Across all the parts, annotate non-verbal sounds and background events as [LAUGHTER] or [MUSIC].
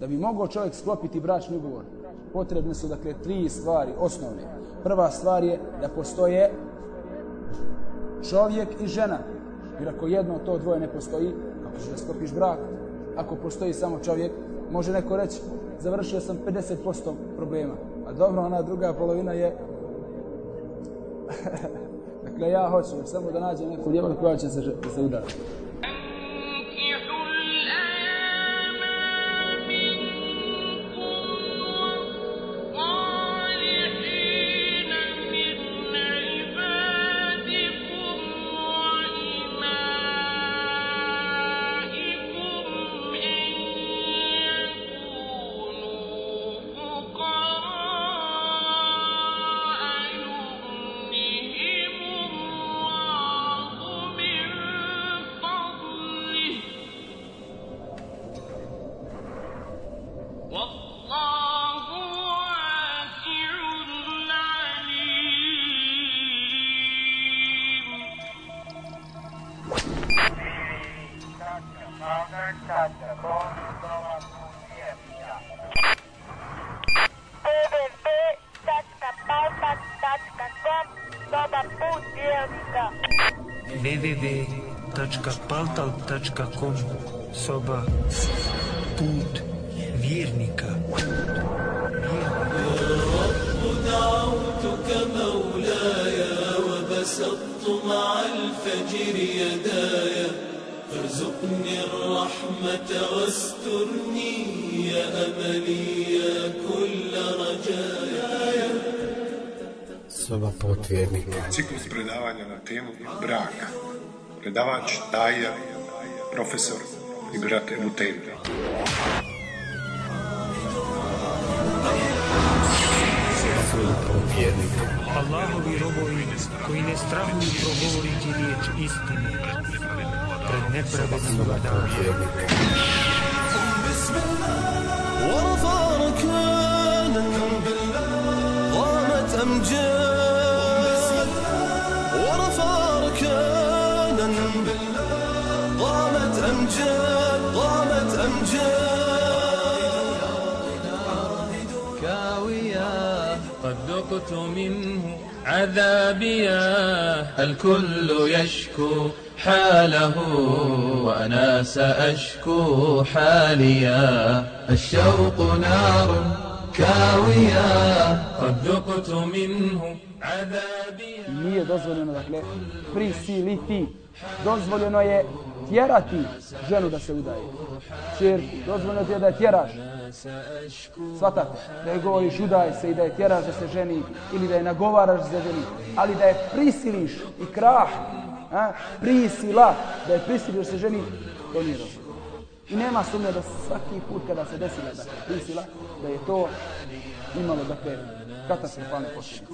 Da bi mogao čovjek sklopiti bračni ugovor, potrebne su dakle tri stvari osnovne. Prva stvar je da postoje čovjek i žena. Jer ako jedno to dvoje ne postoji, kako ćeš da sklopiš brak? Ako postoji samo čovjek, može neko reći, završio sam 50% problema. A dobro, ona druga polovina je... [LAUGHS] dakle, ja hoću samo da nađem neku djevojku koja će se, se udariti. Predavač, daja, profesor i brat Ebu Tejmi. Allahovi robovi koji ne strahuju progovoriti riječ istine pred nepravednim dana. ذقت منه عذابيا الكل يشكو حاله وأنا سأشكو حاليا. الشوق نار كاوية قد ذقت منه عذابيا. Dozvoljeno je tjerati ženu da se udaje. Čerku, dozvoljeno ti je da je tjeraš. Svatate da je govoriš udaj se i da je tjeraš da se ženi ili da je nagovaraš za ženi ali da je prisiliš i krah a, prisila da je prisiliš se ženi to nije dozvoljeno. I nema sumnje da svaki put kada se desila da prisila da je to imalo dakle katastrofalne posljedice.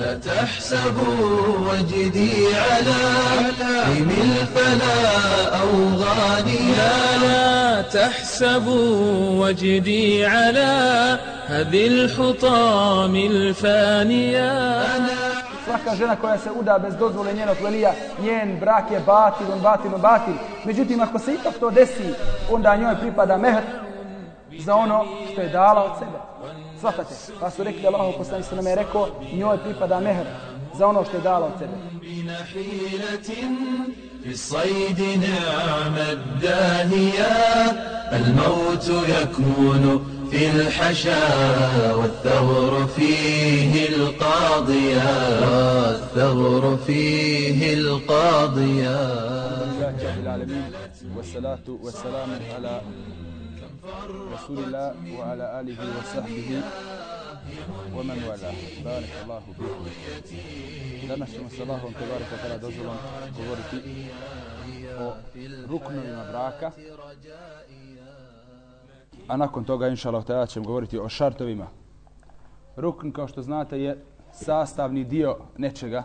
لا تحسبوا وجدي على عين الفلا أو غانيا لا تحسبوا وجدي على هذه الحطام الفانية Svaka žena koja se uda bez dozvole njenog velija, njen brak je batil, on batil, on batil. Međutim, ako se ipak to desi, onda njoj pripada mehr za ono što je dala od sebe. Svatate. Pa su rekli Allahu poslani se nam je rekao, njoj pripada mehr za ono što je dala od sebe. في الصيد نعم الداهية الموت يكون في الحشا والثغر فيه القاضية والثغر فيه القاضية والصلاة والسلام على رسول الله وعلى آله وصحبه ومن والاه بارك الله فيكم danas ćemo sa Allahom tebarek wa ta'ala dozvolom govoriti o ruknovima braka a nakon toga inša Allah ta'ala ćemo govoriti o šartovima rukn kao što znate je sastavni dio nečega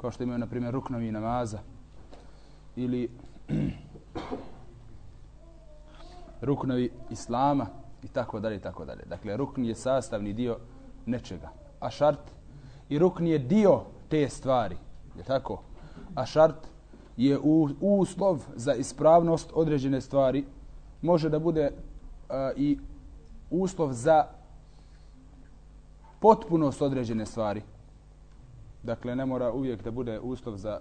kao što imaju na primjer ruknovi namaza ili ruknovi islama i tako dalje i tako dalje. Dakle, rukn je sastavni dio nečega. A šart i rukn je dio te stvari. Je tako? A šart je u, uslov za ispravnost određene stvari, može da bude a, i uslov za potpunost određene stvari. Dakle, ne mora uvijek da bude uslov za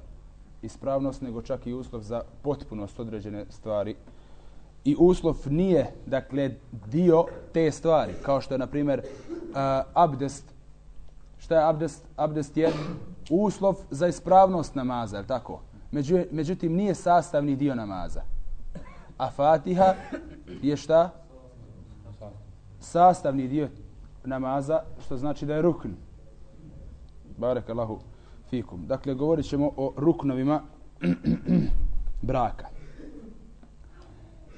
ispravnost, nego čak i uslov za potpunost određene stvari. I uslov nije, dakle, dio te stvari, kao što je, na primjer, uh, abdest. Šta je abdest? Abdest je uslov za ispravnost namaza, je tako? Među, međutim, nije sastavni dio namaza. A Fatiha je šta? Sastavni dio namaza, što znači da je rukn. Barek Allahu fikum. Dakle, govorit ćemo o ruknovima [CLEARS THROAT] braka.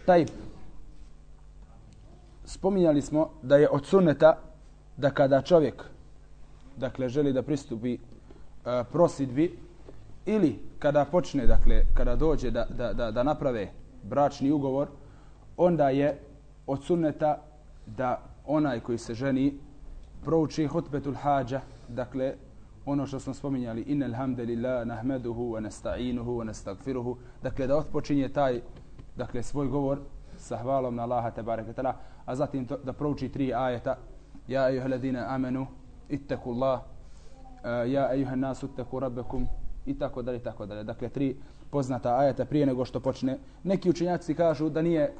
Taj spominjali smo da je od sunneta da kada čovjek dakle želi da pristupi e, uh, prosidbi ili kada počne dakle kada dođe da, da, da, da naprave bračni ugovor onda je od sunneta da onaj koji se ženi prouči hutbetul hađa dakle ono što smo spominjali innal hamdalillah nahmaduhu wa nasta'inuhu wa nastaghfiruhu dakle da otpočinje taj dakle svoj govor sa hvalom na Allaha te bareke taala a zatim to, da prouči tri ajeta ja ayyuhalladhina amanu ittaqullah eh, ja ejuha nasu ittaku rabbekum, i tako dalje tako dalje dakle tri poznata ajeta prije nego što počne neki učenjaci kažu da nije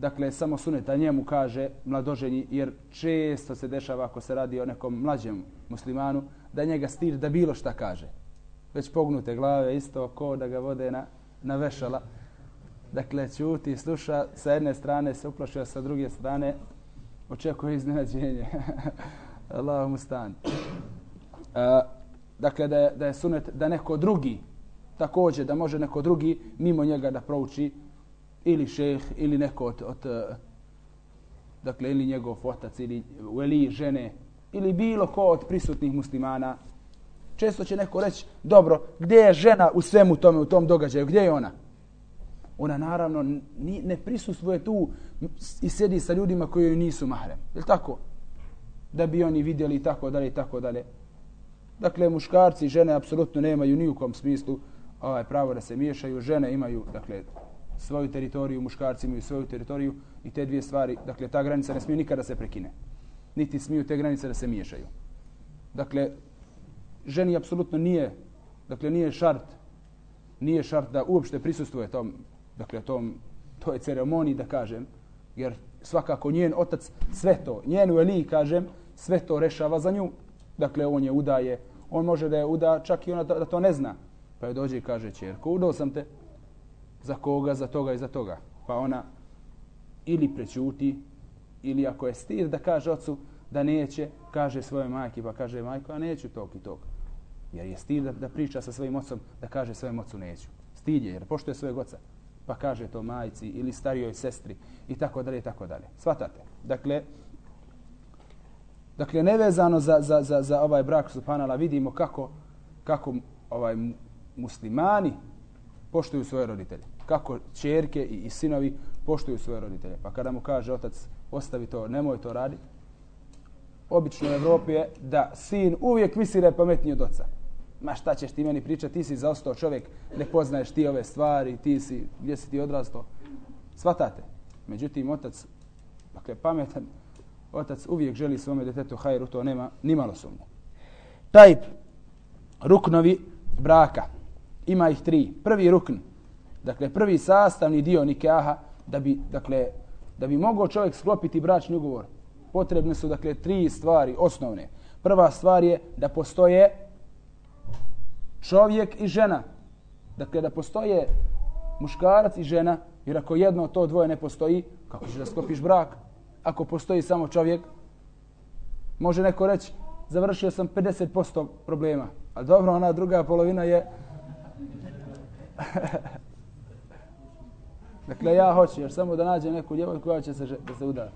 dakle samo suneta njemu kaže mladoženji jer često se dešava ako se radi o nekom mlađem muslimanu da njega stir da bilo šta kaže. Već pognute glave isto ko da ga vode na, na vešala. Dakle, čuti, sluša, sa jedne strane se uplašio, sa druge strane očekuje iznenađenje. [LAUGHS] Allah mu stan. A, dakle, da je, da je sunet da neko drugi, također da može neko drugi mimo njega da prouči ili šeh ili neko od, od dakle, ili njegov otac ili, veli žene ili bilo ko od prisutnih muslimana, često će neko reći, dobro, gdje je žena u svemu tome, u tom događaju, gdje je ona? Ona naravno ni, ne prisustvuje tu i sedi sa ljudima koji joj nisu mahrem. Je tako? Da bi oni vidjeli i tako dalje i tako dalje. Dakle, muškarci i žene apsolutno nemaju ni u kom smislu ovaj pravo da se miješaju. Žene imaju, dakle, svoju teritoriju, muškarci imaju svoju teritoriju i te dvije stvari, dakle, ta granica ne smije nikada se prekine niti smiju te granice da se miješaju. Dakle, ženi apsolutno nije, dakle, nije šart, nije šart da uopšte prisustuje tom, dakle, tom, toj ceremoniji, da kažem, jer svakako njen otac sve to, njenu eli, kažem, sve to rešava za nju. Dakle, on je udaje, on može da je uda, čak i ona da to ne zna. Pa je dođe i kaže, čerko, udao sam te, za koga, za toga i za toga. Pa ona ili prećuti, ili ako je stir da kaže ocu da neće, kaže svoje majke, pa kaže majko, a neću tog i tog. Jer je stir da, da priča sa svojim ocom, da kaže svojem ocu neću. Stid je, jer pošto je svojeg oca, pa kaže to majci ili starijoj sestri i tako dalje i tako dalje. Svatate. Dakle, dakle nevezano za, za, za, za ovaj brak subhanala vidimo kako, kako ovaj muslimani poštuju svoje roditelje. Kako čerke i, i sinovi poštuju svoje roditelje. Pa kada mu kaže otac, ostavi to, nemoj to raditi. Obično u Evropi je da sin uvijek misli da je pametniji od oca. Ma šta ćeš ti meni pričati, ti si zaostao čovjek, ne poznaješ ti ove stvari, ti si, gdje si ti odrastao. Svatate. Međutim, otac, dakle, pametan, otac uvijek želi svome detetu hajru, to nema nimalo sumnje. Taj ruknovi braka, ima ih tri. Prvi rukn, dakle, prvi sastavni dio nikaha, da bi, dakle, da bi mogao čovjek sklopiti bračni ugovor, potrebne su dakle tri stvari osnovne. Prva stvar je da postoje čovjek i žena. Dakle, da postoje muškarac i žena, jer ako jedno od to dvoje ne postoji, kako ćeš da sklopiš brak? Ako postoji samo čovjek, može neko reći, završio sam 50% problema. a dobro, ona druga polovina je [LAUGHS] Dakle, ja hoću još samo da nađem neku djevojku koja će se, da se udara.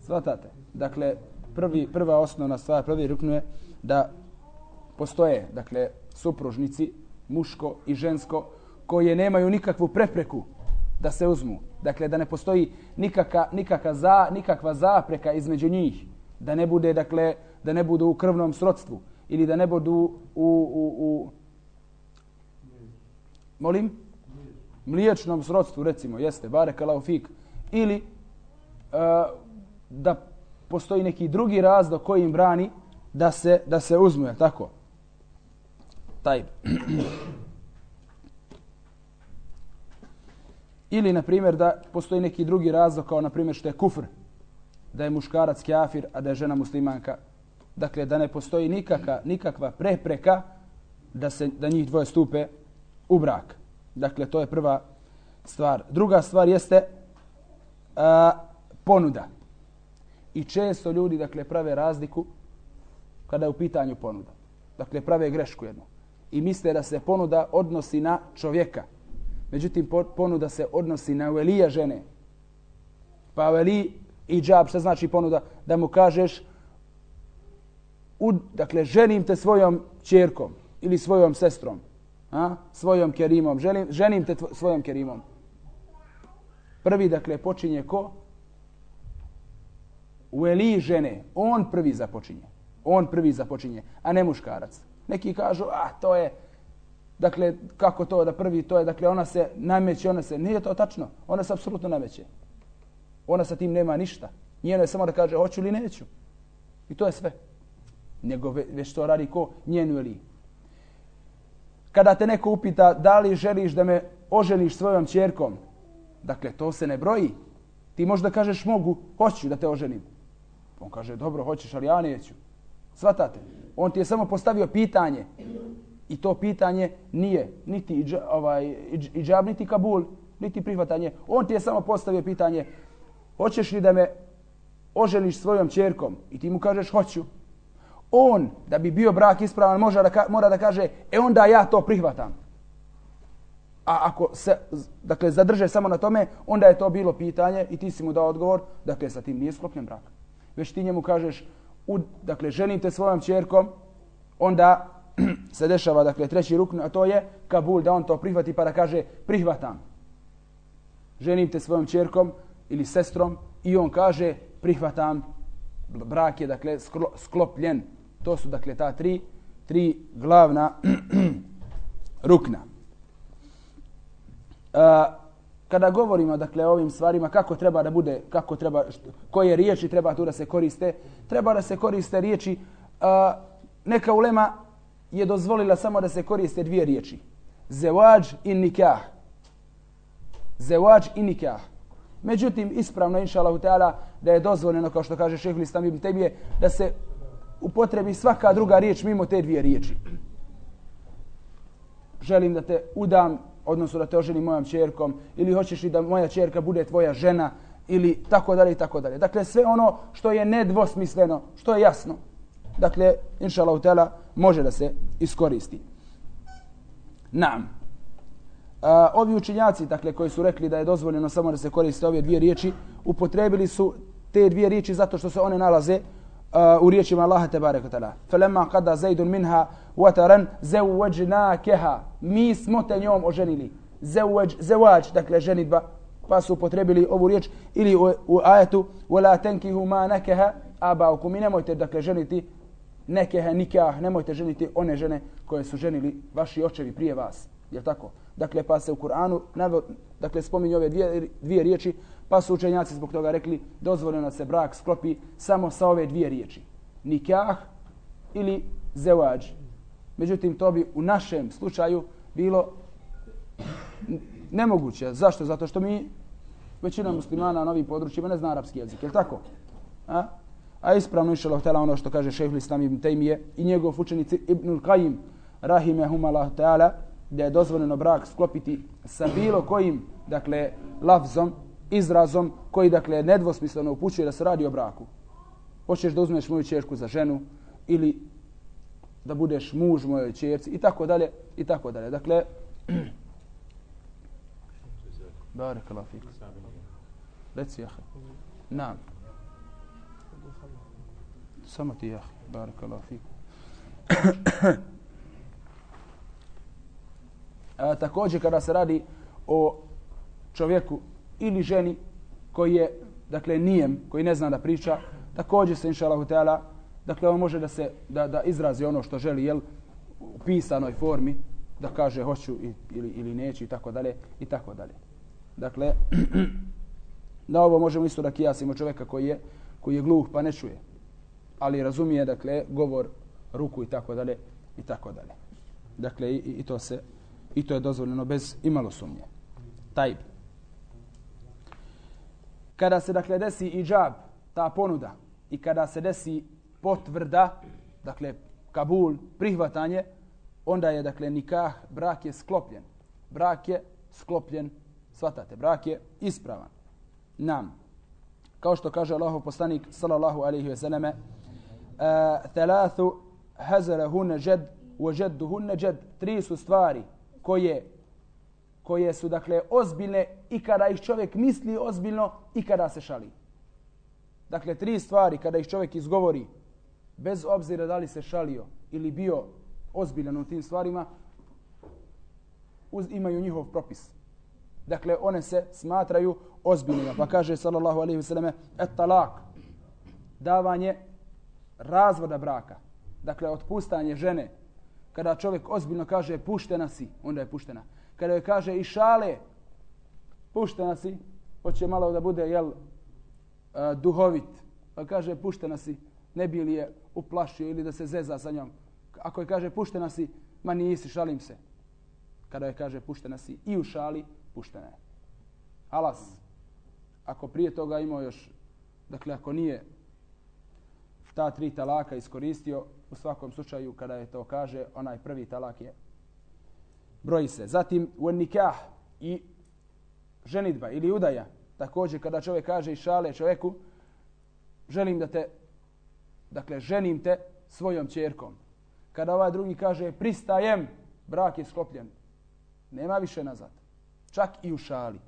Svatate? Dakle, prvi, prva osnovna stvar, prvi ruknu je da postoje, dakle, supružnici, muško i žensko, koje nemaju nikakvu prepreku da se uzmu. Dakle, da ne postoji nikaka, nikaka za, nikakva zapreka između njih. Da ne bude, dakle, da ne budu u krvnom srodstvu ili da ne budu u, u, u Molim? Mliječnom srodstvu, recimo, jeste, bare kalaufik. Ili uh, da postoji neki drugi razlog koji im brani da se, da se uzmu, tako? Taj. Ili, na primjer, da postoji neki drugi razlog, kao, na primjer, što je kufr, da je muškarac kafir, a da je žena muslimanka. Dakle, da ne postoji nikaka, nikakva prepreka da se da njih dvoje stupe u brak. Dakle, to je prva stvar. Druga stvar jeste a, ponuda. I često ljudi, dakle, prave razliku kada je u pitanju ponuda. Dakle, prave grešku jednu. I misle da se ponuda odnosi na čovjeka. Međutim, ponuda se odnosi na velija žene. Pa veli i džab, šta znači ponuda? Da mu kažeš, u, dakle, ženim te svojom čerkom ili svojom sestrom. A? Svojom kerimom. Ženim, ženim te svojom kerimom. Prvi, dakle, počinje ko? Veli žene. On prvi započinje. On prvi započinje, a ne muškarac. Neki kažu, ah, to je, dakle, kako to da prvi, to je, dakle, ona se nameće, ona se, nije to tačno, ona se apsolutno nameće. Ona sa tim nema ništa. Njeno je samo da kaže, hoću li neću. I to je sve. Nego već to radi ko njenu ili. Kada te neko upita da li želiš da me oženiš svojom čerkom, dakle, to se ne broji. Ti možda kažeš mogu, hoću da te oženim. On kaže, dobro, hoćeš, ali ja neću. Svatate? On ti je samo postavio pitanje. I to pitanje nije niti iđa, ovaj, iđab, niti kabul, niti prihvatanje. On ti je samo postavio pitanje, hoćeš li da me oženiš svojom čerkom? I ti mu kažeš, hoću. On, da bi bio brak ispravan, može da, mora da kaže, e onda ja to prihvatam. A ako se, dakle, zadrže samo na tome, onda je to bilo pitanje i ti si mu dao odgovor, dakle, sa tim nije sklopljen brak. Već ti njemu kažeš, u, dakle, ženim te svojom čerkom, onda [CLEARS THROAT] se dešava, dakle, treći rukn, a to je Kabul, da on to prihvati pa da kaže, prihvatam. Ženim te svojom čerkom ili sestrom i on kaže, prihvatam. Brak je, dakle, sklopljen. To su, dakle, ta tri, tri glavna [CLEARS THROAT] rukna. Uh, kada govorimo dakle o ovim stvarima kako treba da bude kako treba što, koje riječi treba tu da se koriste treba da se koriste riječi a, neka ulema je dozvolila samo da se koriste dvije riječi. Zewađ i nikah. Zewađ i nikah. Međutim ispravno inshallah taala da je dozvoljeno kao što kaže šejh Listam ibn Tebije, da se upotrebi svaka druga riječ mimo te dvije riječi. Želim da te udam odnosno da te oženi mojom čerkom, ili hoćeš li da moja čerka bude tvoja žena, ili tako dalje i tako dalje. Dakle, sve ono što je nedvosmisleno, što je jasno, dakle, inša Allah, može da se iskoristi. Nam. A, ovi učinjaci, dakle, koji su rekli da je dozvoljeno samo da se koriste ove dvije riječi, upotrebili su te dvije riječi zato što se one nalaze u riječima Allaha tebareka taala. Falamma qada Zaidun minha wataran zawajnakeha. Mi smo te njom oženili. Zewaj, zawaj dakle ženitba, pa su potrebili ovu riječ ili u, u ajetu wala tankihu ma nakaha abaukum nemojte dakle ženiti nekeha nikah nemojte ženiti one žene koje su ženili vaši očevi prije vas je tako dakle pa se u Kur'anu dakle spominju ove dvije, dvije riječi Pa su učenjaci zbog toga rekli dozvoljeno se brak sklopi samo sa ove dvije riječi. Nikah ili zewađ. Međutim, to bi u našem slučaju bilo nemoguće. Zašto? Zato što mi većina muslimana na ovim područjima ne zna arapski jezik. Je tako? A? A ispravno išlo htjela ono što kaže šejh islam ibn Tejmije i njegov učenici Ibnul Qajim rahimehum Allah ta'ala da je dozvoljeno brak sklopiti sa bilo kojim dakle lafzom izrazom koji dakle nedvosmisleno upućuje da se radi o braku. Hoćeš da uzmeš moju čerku za ženu ili da budeš muž mojoj ćerci i tako dalje i tako dalje. Dakle [CLEARS THROAT] Barek Allah fik. Reci jah. Nam. Samo ti jah. Barek fik. [CLEARS THROAT] A, također kada se radi o čovjeku ili ženi koji je, dakle, nijem, koji ne zna da priča, također se, inša Allah, dakle, on može da se, da, da izrazi ono što želi, jel, u pisanoj formi, da kaže hoću ili, ili neću i tako dalje i tako dalje. Dakle, [CLEARS THROAT] na ovo možemo isto da kijasimo čovjeka koji je, koji je gluh pa ne čuje. Ali razumije, dakle, govor, ruku i tako dalje i tako dalje. Dakle, i, i, to se i to je dozvoljeno bez imalo sumnje. Taj. Kada se, dakle, desi i džab, ta ponuda, i kada se desi potvrda, dakle, kabul, prihvatanje, onda je, dakle, nikah, brak je sklopljen. Brak je sklopljen, svatate, brak je ispravan. Nam. Kao što kaže Allahov poslanik, sallallahu alaihi ve selleme, uh, thalathu hazarahun jad wa jadduhun jad tri su stvari koje koje su dakle ozbiljne i kada ih čovjek misli ozbiljno i kada se šali. Dakle, tri stvari kada ih čovjek izgovori, bez obzira da li se šalio ili bio ozbiljan u tim stvarima, uz, imaju njihov propis. Dakle, one se smatraju ozbiljnima. Pa kaže, sallallahu alaihi vseleme, et talak, davanje razvoda braka. Dakle, otpustanje žene. Kada čovjek ozbiljno kaže, puštena si, onda je puštena. Kada joj kaže, i šale, puštena si, hoće malo da bude, jel, duhovit. Pa kaže, puštena si, ne bi li je uplašio ili da se zeza sa njom. Ako je kaže, puštena si, ma nisi, šalim se. Kada je kaže, puštena si i u šali, puštena je. Alas, ako prije toga imao još, dakle, ako nije ta tri talaka iskoristio, u svakom slučaju, kada je to kaže, onaj prvi talak je broji se. Zatim, u nikah i ženitba ili udaja, također kada čovjek kaže i šale čovjeku, želim da te, dakle, ženim te svojom čerkom. Kada ovaj drugi kaže pristajem, brak je sklopljen. Nema više nazad. Čak i u šali.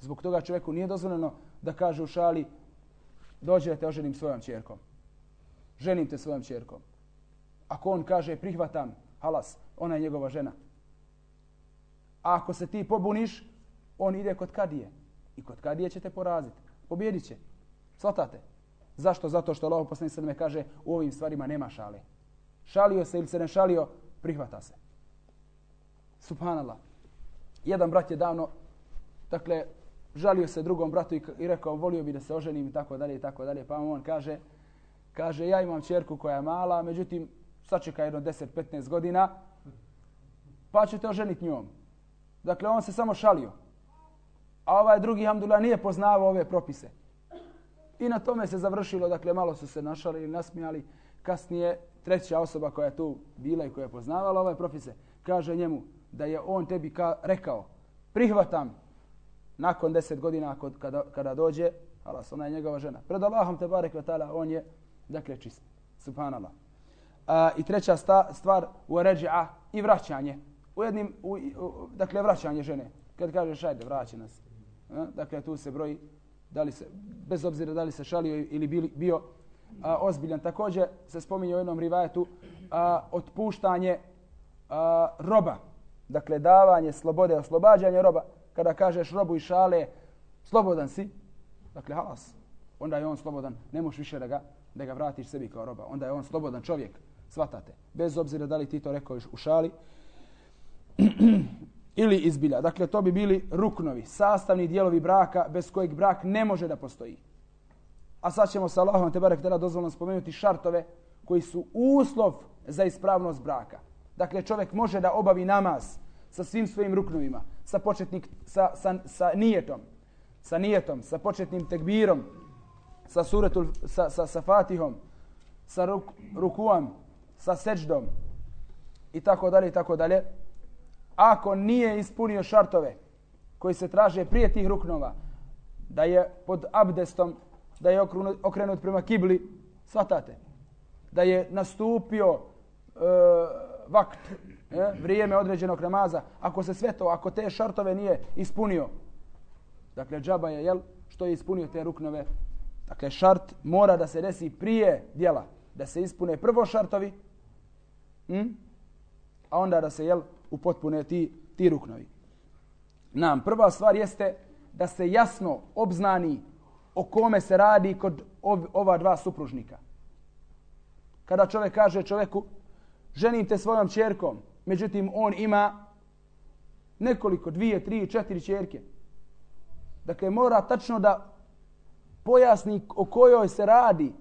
Zbog toga čovjeku nije dozvoljeno da kaže u šali dođe da te oženim svojom čerkom. Ženim te svojom čerkom. Ako on kaže prihvatam, halas, ona je njegova žena. A ako se ti pobuniš, on ide kod kadije. I kod kadije će te poraziti. Pobjedit će. Svatate. Zašto? Zato što Allah poslanik sallallahu kaže u ovim stvarima nema šale. Šalio se ili se ne šalio, prihvata se. Subhanallah. Jedan brat je davno, dakle, žalio se drugom bratu i, i rekao, volio bi da se oženim i tako dalje i tako dalje. Pa on kaže, kaže, ja imam čerku koja je mala, međutim, sačeka jedno 10-15 godina, pa ću te oženiti njom. Dakle, on se samo šalio. A ovaj drugi, hamdulillah, nije poznavao ove propise. I na tome se završilo, dakle, malo su se našali i nasmijali. Kasnije, treća osoba koja je tu bila i koja je poznavala ove profise, kaže njemu da je on tebi ka rekao, prihvatam nakon deset godina kod, kada, kada dođe, alas, ona je njegova žena. Pred Allahom te barek vatala, on je, dakle, čist. Subhanallah. A, I treća sta, stvar, u ređa i vraćanje. U jednim, u, u, dakle, vraćanje žene. Kad kažeš, ajde, vraća nas. A, dakle, tu se broji da li se, bez obzira da li se šalio ili bili, bio a, ozbiljan. Također se spominje u jednom rivajetu a, otpuštanje a, roba. Dakle, davanje slobode, oslobađanje roba. Kada kažeš robu i šale, slobodan si. Dakle, halas. Onda je on slobodan. Ne možeš više da ga, da ga vratiš sebi kao roba. Onda je on slobodan čovjek. Svatate. Bez obzira da li ti to rekao u šali. [CLEARS THROAT] ili izbilja. Dakle, to bi bili ruknovi, sastavni dijelovi braka bez kojeg brak ne može da postoji. A sad ćemo sa Allahom te barek tada spomenuti šartove koji su uslov za ispravnost braka. Dakle, čovjek može da obavi namaz sa svim svojim ruknovima, sa početnik, sa, sa, sa nijetom, sa nijetom, sa početnim tekbirom, sa suretul, sa, sa, sa fatihom, sa ruk, rukuam, sa seđdom i tako dalje i tako dalje ako nije ispunio šartove koji se traže prije tih ruknova, da je pod abdestom, da je okrenut prema kibli, svatate, da je nastupio e, vakt, je, vrijeme određenog namaza, ako se sve to, ako te šartove nije ispunio, dakle, džaba je, jel, što je ispunio te ruknove, dakle, šart mora da se desi prije dijela, da se ispune prvo šartovi, hm? a onda da se, jel, upotpune ti, ti ruknovi. Nam, prva stvar jeste da se jasno obznani o kome se radi kod ov, ova dva supružnika. Kada čovjek kaže čovjeku, ženim te svojom čerkom, međutim on ima nekoliko, dvije, tri, četiri čerke. Dakle, mora tačno da pojasni o kojoj se radi,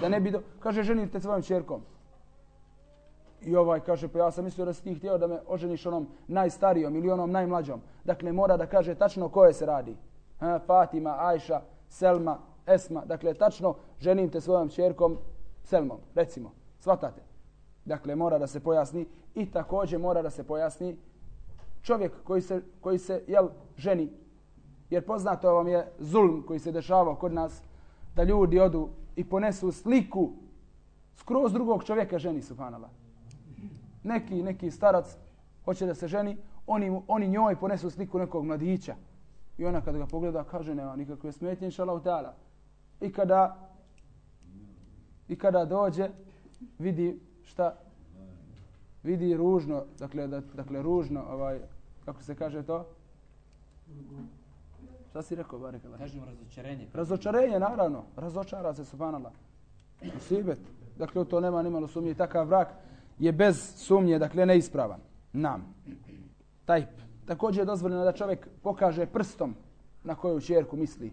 da ne bi do... Kaže, ženite svojom čerkom. I ovaj kaže, pa ja sam mislio da si ti htio da me oženiš onom najstarijom ili onom najmlađom. Dakle, mora da kaže tačno koje se radi. Ha, Fatima, Ajša, Selma, Esma. Dakle, tačno ženim te svojom čerkom Selmom, recimo. Svatate. Dakle, mora da se pojasni i također mora da se pojasni čovjek koji se, koji se jel, ženi. Jer poznato vam je zulm koji se dešavao kod nas da ljudi odu i ponesu sliku skroz drugog čovjeka ženi, subhanallah. Neki, neki starac hoće da se ženi, oni, oni njoj ponesu sliku nekog mladića. I ona kada ga pogleda kaže nema nikakve smetnje, inša Allah I kada, I kada dođe, vidi šta vidi ružno, dakle, da, dakle ružno, ovaj, kako se kaže to? Šta si rekao, Barek? Kažemo razočarenje. Razočarenje, naravno. Razočara se, subhanallah. Musibet. Dakle, to nema nimalo sumnje. Takav vrak je bez sumnje, dakle, neispravan. Nam. Tajp. Također je dozvoljeno da čovjek pokaže prstom na koju čerku misli.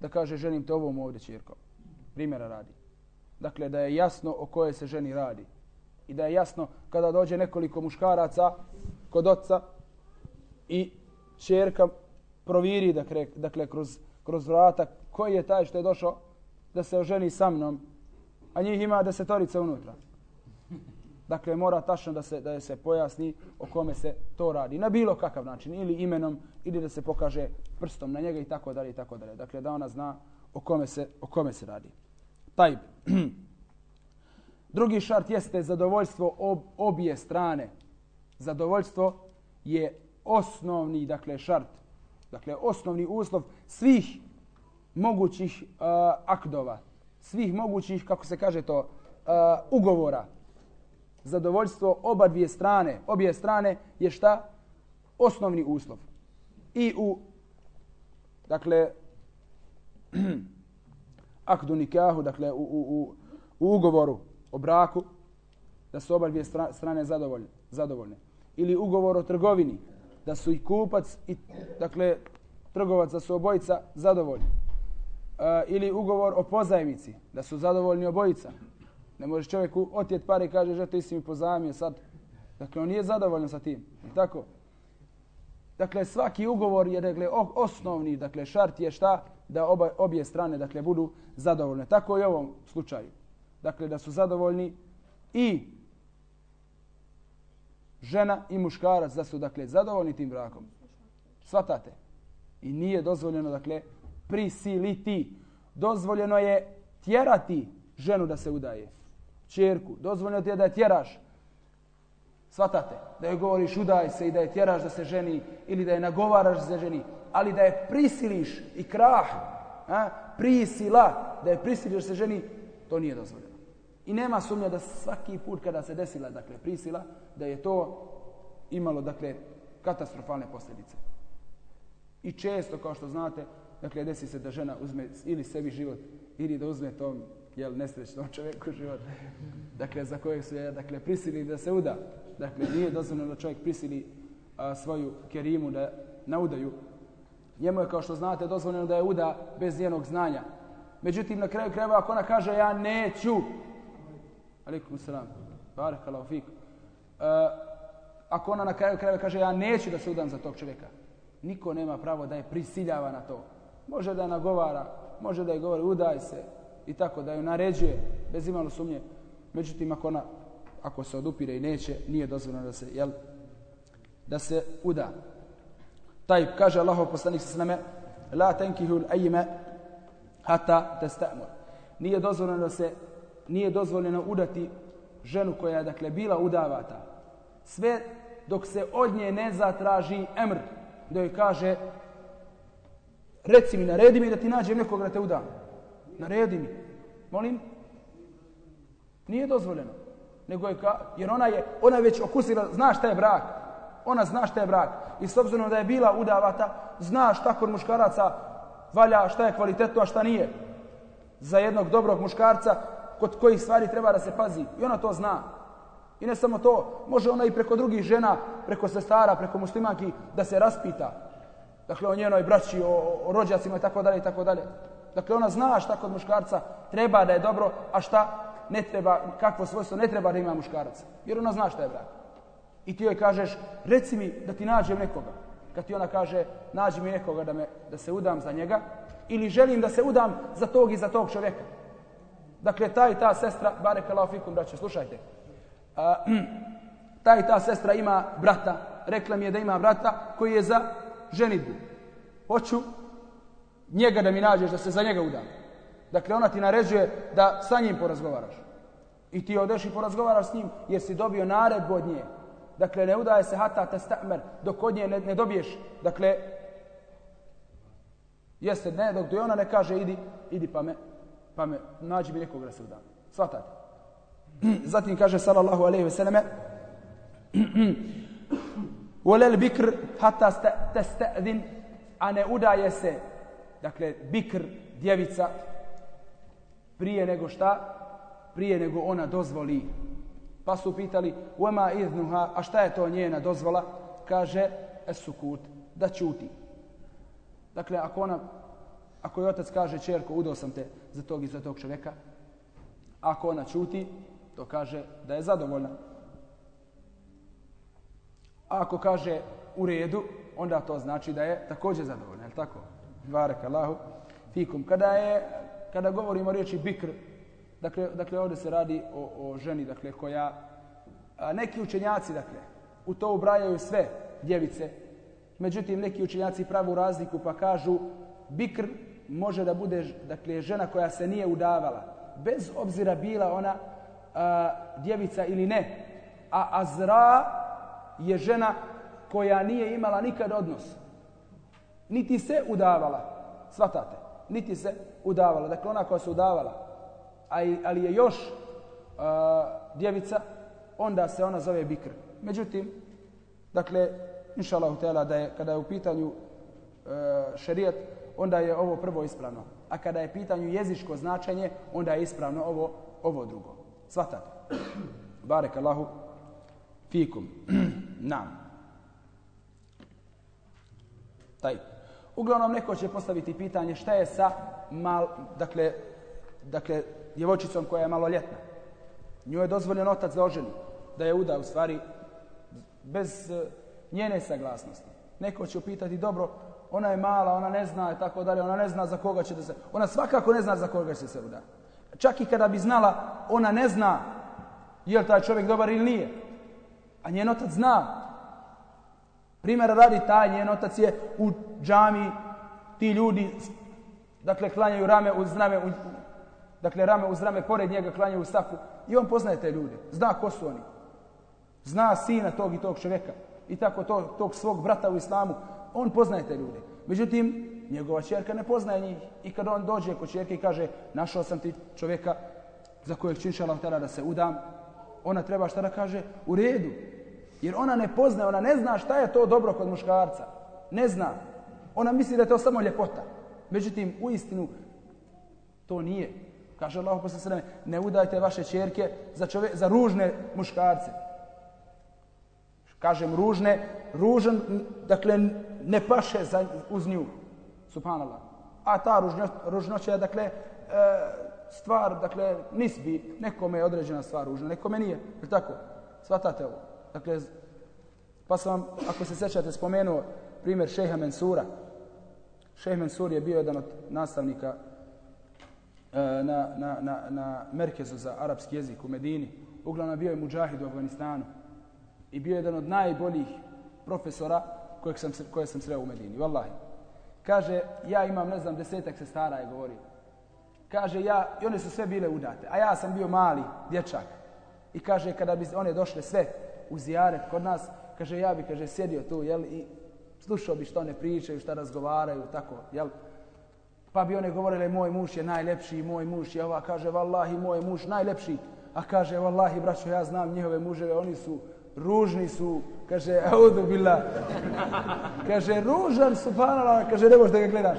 Da kaže, ženim te ovom ovdje čerkom. Primjera radi. Dakle, da je jasno o kojoj se ženi radi. I da je jasno kada dođe nekoliko muškaraca kod oca i čerka proviri dakle, dakle kroz, kroz vrata koji je taj što je došao da se oženi sa mnom, a njih ima desetorica unutra. Dakle, mora tačno da se, da se pojasni o kome se to radi. Na bilo kakav način, ili imenom, ili da se pokaže prstom na njega i tako dalje i tako dalje. Dakle, da ona zna o kome se, o kome se radi. Taj. [CLEARS THROAT] Drugi šart jeste zadovoljstvo ob, obje strane. Zadovoljstvo je osnovni, dakle, šart. Dakle, osnovni uslov svih mogućih uh, akdova, svih mogućih, kako se kaže to, uh, ugovora. Zadovoljstvo oba dvije strane, obje strane je šta? Osnovni uslov. I u, dakle, [CLEARS THROAT] akdu nikahu, dakle, u, u, u, u ugovoru o braku, da su oba dvije strane zadovoljne, zadovoljne. Ili ugovor o trgovini, da su i kupac i, dakle, trgovac, da su obojica zadovoljni. E, ili ugovor o pozajmici, da su zadovoljni obojica. Ne može čovjeku otjet pare i kaže, že ti si mi pozajmio sad. Dakle, on nije zadovoljan sa tim. Tako? Dakle, svaki ugovor je, dakle, osnovni, dakle, šart je šta? Da oba, obje strane, dakle, budu zadovoljne. Tako i u ovom slučaju dakle da su zadovoljni i žena i muškarac da su dakle zadovoljni tim brakom. Svatate. I nije dozvoljeno dakle prisiliti. Dozvoljeno je tjerati ženu da se udaje. Čerku. Dozvoljeno ti je da je tjeraš. Svatate. Da je govoriš udaj se i da je tjeraš da se ženi ili da je nagovaraš da se ženi. Ali da je prisiliš i krah. A? Prisila. Da je prisiliš da se ženi. To nije dozvoljeno. I nema sumnja da svaki put kada se desila dakle prisila da je to imalo dakle katastrofalne posljedice. I često kao što znate, dakle desi se da žena uzme ili sebi život ili da uzme tom jel nesrećnom čovjeku život. Dakle za kojeg su je dakle prisili da se uda. Dakle nije dozvoljeno da čovjek prisili a, svoju kerimu da naudaju. Njemu je kao što znate dozvoljeno da je uda bez njenog znanja. Međutim na kraju krajeva ako ona kaže ja neću alaikum salam. Barakallahu fik. Uh, ako ona na kraju krajeva kaže ja neću da se udam za tog čovjeka, niko nema pravo da je prisiljava na to. Može da je nagovara, može da je govori udaj se i tako da ju naređuje bez imalo sumnje. Međutim, ako ona ako se odupire i neće, nije dozvoljeno da se, jel, da se uda. Taj kaže Allahov poslanik sa sveme, la tankihul ayma hatta tastamur. Nije dozvoljeno da se nije dozvoljeno udati ženu koja je dakle bila udavata. Sve dok se od nje ne zatraži emr, da joj kaže reci mi, naredi mi da ti nađem nekog da te udam. Naredi mi. Molim? Nije dozvoljeno. Nego je ka, jer ona je, ona je već okusila, zna šta je brak. Ona zna šta je brak. I s obzirom da je bila udavata, zna šta kod muškaraca valja, šta je kvalitetno, a šta nije. Za jednog dobrog muškarca kod kojih stvari treba da se pazi. I ona to zna. I ne samo to, može ona i preko drugih žena, preko sestara, preko muslimanki, da se raspita. Dakle, o njenoj braći, o, o rođacima i tako dalje i tako dalje. Dakle, ona zna šta kod muškarca treba da je dobro, a šta ne treba, kakvo svojstvo ne treba da ima muškarac. Jer ona zna šta je brak. I ti joj kažeš, reci mi da ti nađem nekoga. Kad ti ona kaže, nađi mi nekoga da, me, da se udam za njega, ili želim da se udam za tog i za tog čovjeka. Dakle, ta i ta sestra, barek kalao fikum, braće, slušajte. A, [CLEARS THROAT] ta i ta sestra ima brata, rekla mi je da ima brata koji je za ženitbu. Hoću njega da mi nađeš, da se za njega udam. Dakle, ona ti naređuje da sa njim porazgovaraš. I ti odeš i porazgovaraš s njim jer si dobio naredbu od nje. Dakle, ne udaje se hata ta stamer dok od nje ne, ne dobiješ. Dakle, jeste ne, dok ti ona ne kaže idi, idi pa me, pa me nađi mi nekog da se udam. Svatate. Zatim kaže sallallahu alejhi ve selleme Volel [CLEARS THROAT] bikr hata testa'zin a ne udaje se dakle bikr djevica prije nego šta? Prije nego ona dozvoli. Pa su pitali uema iznuha a šta je to njena dozvola? Kaže esukut da ćuti. Dakle ako ona ako je otac kaže čerko udao sam te za tog i za tog čovjeka ako ona ćuti to kaže da je zadovoljna. A ako kaže u redu onda to znači da je također zadovoljna je tako? Barakallahu fikum. Kada je kada govorimo riječi bikr, dakle, dakle ovdje se radi o, o ženi dakle, koja, a, neki učenjaci dakle, u to ubrajaju sve djevice, međutim neki učenjaci pravu razliku pa kažu bikr može da bude dakle, žena koja se nije udavala, bez obzira bila ona a, djevica ili ne, a Azra je žena koja nije imala nikad odnos niti se udavala. Svatate, niti se udavala. Dakle, ona koja se udavala, ali je još uh, djevica, onda se ona zove bikr. Međutim, dakle, inša Allah, da je, kada je u pitanju uh, šerijat, onda je ovo prvo ispravno. A kada je pitanju jezičko značenje, onda je ispravno ovo, ovo drugo. Svatate. Barek Allahu fikum. [CLEARS THROAT] Nam. Taj. Uglavnom, neko će postaviti pitanje šta je sa mal, dakle, dakle, djevojčicom koja je maloljetna. Nju je dozvoljen otac da oženi, da je uda u stvari bez uh, njene saglasnosti. Neko će upitati, dobro, ona je mala, ona ne zna i tako dalje, ona ne zna za koga će da se... Ona svakako ne zna za koga će se uda. Čak i kada bi znala, ona ne zna je li taj čovjek dobar ili nije. A njen otac zna Primjer radi taj njen otac je u džami, ti ljudi, dakle, klanjaju rame uz rame, u, dakle, rame uz rame, pored njega klanjaju u safu. I on poznaje te ljude, zna ko su oni. Zna sina tog i tog čovjeka. I tako to, tog svog brata u islamu. On poznaje te ljude. Međutim, njegova čerka ne poznaje njih. I kad on dođe kod čerke i kaže, našao sam ti čovjeka za kojeg činšala da se udam, ona treba šta da kaže? U redu. Jer ona ne pozna, ona ne zna šta je to dobro kod muškarca. Ne zna. Ona misli da je to samo ljepota. Međutim, u istinu, to nije. Kaže Allah posle sveme, ne udajte vaše čerke za, čove, za ružne muškarce. Kažem ružne, ružan, dakle, ne paše za, uz nju. Subhanallah. A ta ružno, ružnoća je, dakle, e, stvar, dakle, nisbi, nekome je određena stvar ružna, nekome nije. Je tako? Svatate ovo. Dakle, pa sam ako se sećate, spomenuo primjer šeha Mensura. Šeha Mensur je bio jedan od nastavnika e, na, na, na, na Merkezu za arapski jezik u Medini. Uglavnom bio je muđahid u Afganistanu. I bio je jedan od najboljih profesora kojeg sam, koje sam sreo u Medini. Wallahi. Kaže, ja imam, ne znam, desetak sestara je govorio. Kaže, ja, i one su sve bile udate. A ja sam bio mali dječak. I kaže, kada bi one došle sve u zijaret kod nas, kaže, ja bi, kaže, sjedio tu, jel, i slušao bi što one pričaju, što razgovaraju, tako, jel. Pa bi one govorile, moj muž je najlepši, moj muž je ova, kaže, vallahi, moj muž najlepši. A kaže, vallahi, braćo, ja znam njihove muževe, oni su, ružni su, kaže, [LAUGHS] audu bila. Kaže, ružan su, panala, kaže, ne možeš da ga gledaš.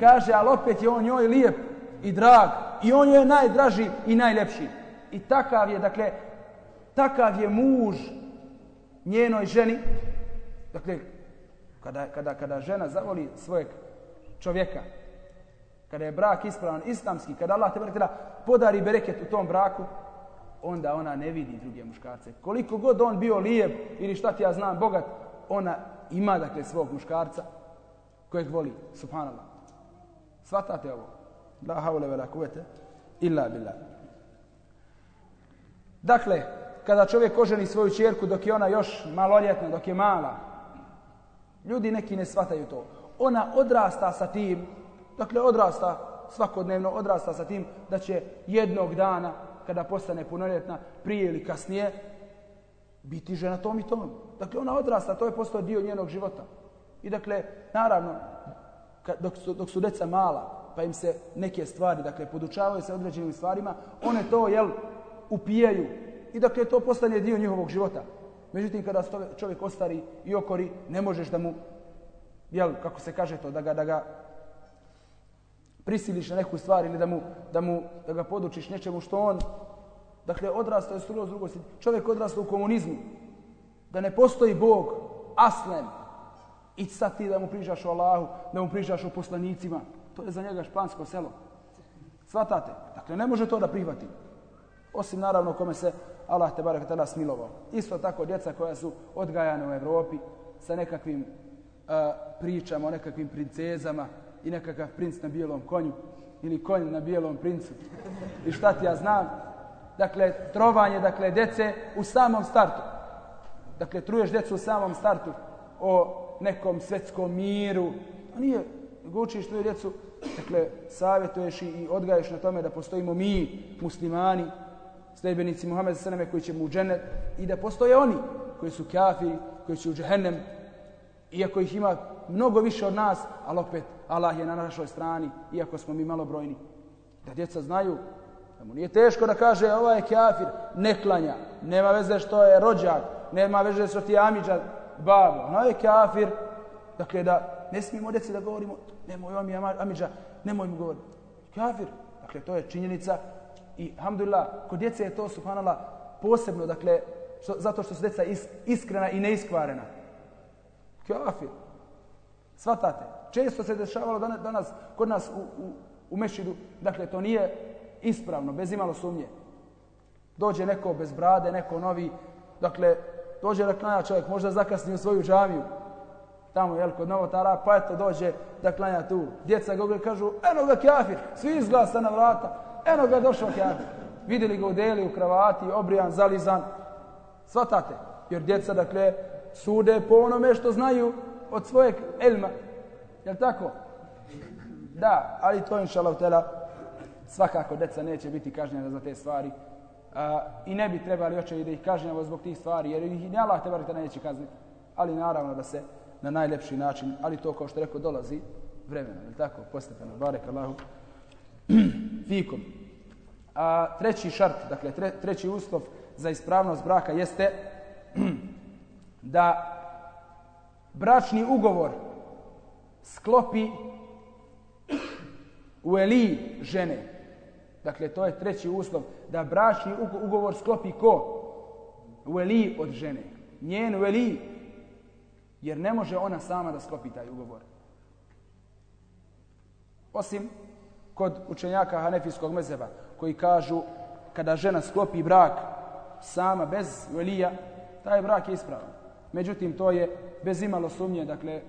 Kaže, ali opet je on njoj lijep i drag, i on je najdraži i najlepši. I takav je, dakle, takav je muž njenoj ženi, dakle, kada, kada, kada žena zavoli svojeg čovjeka, kada je brak ispravan islamski, kada Allah te podari bereket u tom braku, onda ona ne vidi druge muškarce. Koliko god on bio lijep ili šta ti ja znam, bogat, ona ima dakle svog muškarca kojeg voli, subhanallah. Svatate ovo. La haule vela kuvete illa billah. Dakle, kada čovjek oženi svoju čerku dok je ona još maloljetna, dok je mala, ljudi neki ne shvataju to. Ona odrasta sa tim, dakle odrasta svakodnevno, odrasta sa tim da će jednog dana, kada postane punoljetna, prije ili kasnije, biti žena tom i tom. Dakle, ona odrasta, to je postao dio njenog života. I dakle, naravno, dok su, dok su deca mala, pa im se neke stvari, dakle, podučavaju se određenim stvarima, one to, jel, upijaju. I dakle, to postane dio njihovog života. Međutim, kada čovjek ostari i okori, ne možeš da mu, jel, kako se kaže to, da ga, da ga prisiliš na neku stvar ili da mu, da mu, da ga podučiš nečemu što on, dakle, odrastao je skroz drugo. Čovjek odrastao u komunizmu, da ne postoji Bog, aslen, i sad ti da mu prižaš o Allahu, da mu prižaš o poslanicima, to je za njega špansko selo. Svatate? Dakle, ne može to da prihvati. Osim naravno kome se Allah te barek tada smilovao. Isto tako djeca koja su odgajane u Evropi sa nekakvim uh, pričama o nekakvim princezama i nekakav princ na bijelom konju ili konj na bijelom princu. I šta ti ja znam? Dakle, trovanje, dakle, djece u samom startu. Dakle, truješ djecu u samom startu o nekom svetskom miru. A nije, nego učiš tvoju djecu, dakle, savjetuješ i odgaješ na tome da postojimo mi, muslimani, sljedbenici Muhammed Sallame koji će mu u dženet i da postoje oni koji su kafiri, koji će u džehennem, iako ih ima mnogo više od nas, ali opet Allah je na našoj strani, iako smo mi malo brojni. Da djeca znaju da mu nije teško da kaže ovaj je kafir, ne klanja, nema veze što je rođak, nema veze što ti je amiđa babo, ono je kafir, dakle da ne smijemo djeci da govorimo, nemoj on mi amiđa, nemoj mu govoriti. Kafir, dakle to je činjenica I, alhamdulillah, kod djece je to, subhanallah, posebno, dakle, što, zato što su djeca is, iskrena i neiskvarena. Kjafir. Svatate. Često se dešavalo danas, danas kod nas u, u, u mešidu, dakle, to nije ispravno, bez imalo sumnje. Dođe neko bez brade, neko novi, dakle, dođe da čovjek, možda zakasni u svoju džamiju, tamo, jel, kod Novotara, pa eto, dođe da klanja tu. Djeca ga kažu, eno ga kjafir, svi izglasa na vrata, Eno ga došao kjafir. Vidjeli ga u deli, u kravati, obrijan, zalizan. Svatate. Jer djeca, dakle, sude po onome što znaju od svojeg elma. Jel tako? Da, ali to inša Allah svakako djeca neće biti kažnjena za te stvari. A, I ne bi trebali očevi da ih kažnjava zbog tih stvari, jer ih ni Allah te barite neće kazniti. Ali naravno da se na najlepši način, ali to kao što rekao dolazi vremena, je tako? Postepeno, barek Allahu. [CLEARS THROAT] fikum. A treći šart, dakle tre, treći uslov za ispravnost braka jeste [CLEARS THROAT] da bračni ugovor sklopi u eli žene. Dakle, to je treći uslov. Da bračni ugovor sklopi ko? U eli od žene. Njen u eli. Jer ne može ona sama da sklopi taj ugovor. Osim kod učenjaka Hanefijskog mezeba koji kažu kada žena sklopi brak sama bez velija, taj brak je ispravan. Međutim, to je bez imalo sumnje, dakle,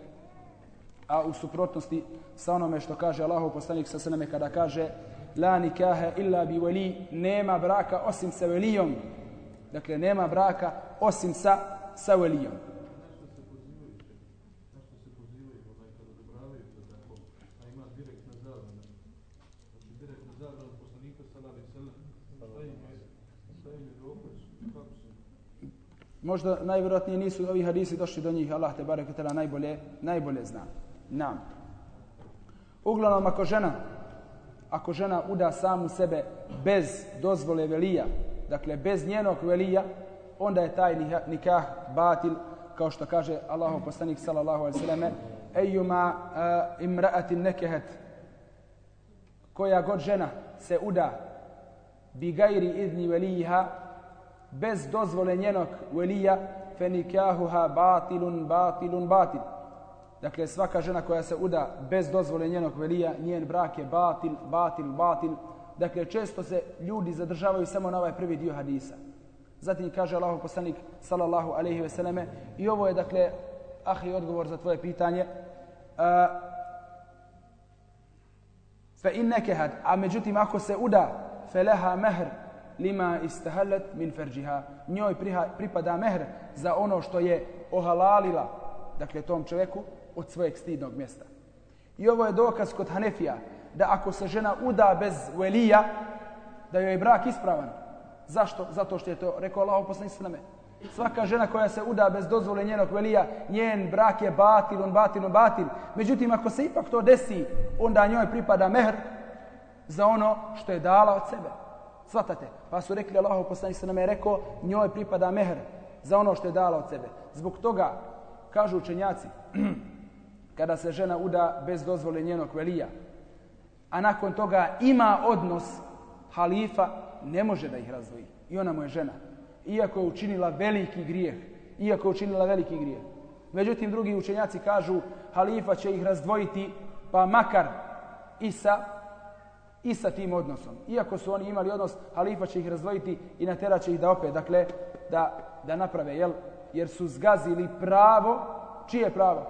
a u suprotnosti sa onome što kaže Allahov poslanik sa sveme kada kaže la nikaha illa bi wali nema braka osim sa velijom. Dakle, nema braka osim sa, sa velijom. Možda najvjerojatnije nisu ovi hadisi došli do njih, Allah te barek tela najbolje, najbolje zna. Nam. Uglavnom, ako žena, ako žena uda samu sebe bez dozvole velija, dakle bez njenog velija, onda je taj nikah batil, kao što kaže Allahu poslanik sallallahu alejhi ve selleme, ejuma uh, imra'atin nekehet, koja god žena se uda bi gajri izni veliha, bez dozvole njenog velija fenikahuha batilun batilun batil. Dakle, svaka žena koja se uda bez dozvole njenog velija, njen brak je batil, batil, batil. Dakle, često se ljudi zadržavaju samo na ovaj prvi dio hadisa. Zatim kaže Allahu poslanik sallallahu alejhi ve selleme i ovo je dakle ahi odgovor za tvoje pitanje. Uh, fa innaka had a međutim ako se uda falaha mahr lima istahalat min farjiha njoj pripada mehr za ono što je ohalalila dakle tom čovjeku od svojeg stidnog mjesta. I ovo je dokaz kod Hanefija da ako se žena uda bez velija da joj je brak ispravan. Zašto? Zato što je to rekao Allah poslanik sveme. Svaka žena koja se uda bez dozvole njenog velija, njen brak je batil, on batil, on batil. Međutim, ako se ipak to desi, onda njoj pripada mehr za ono što je dala od sebe. Svatate. Pa su rekli Allahu poslanik sveme je rekao, njoj pripada mehr za ono što je dala od sebe. Zbog toga, kažu učenjaci, [CLEARS THROAT] kada se žena uda bez dozvole njenog velija, a nakon toga ima odnos halifa, ne može da ih razvoji. I ona mu je žena. Iako je učinila veliki grijeh. Iako je učinila veliki grijeh. Međutim, drugi učenjaci kažu halifa će ih razdvojiti pa makar i sa, i sa tim odnosom. Iako su oni imali odnos, halifa će ih razdvojiti i nateraće ih da opet, dakle, da, da naprave, jel? Jer su zgazili pravo, čije pravo?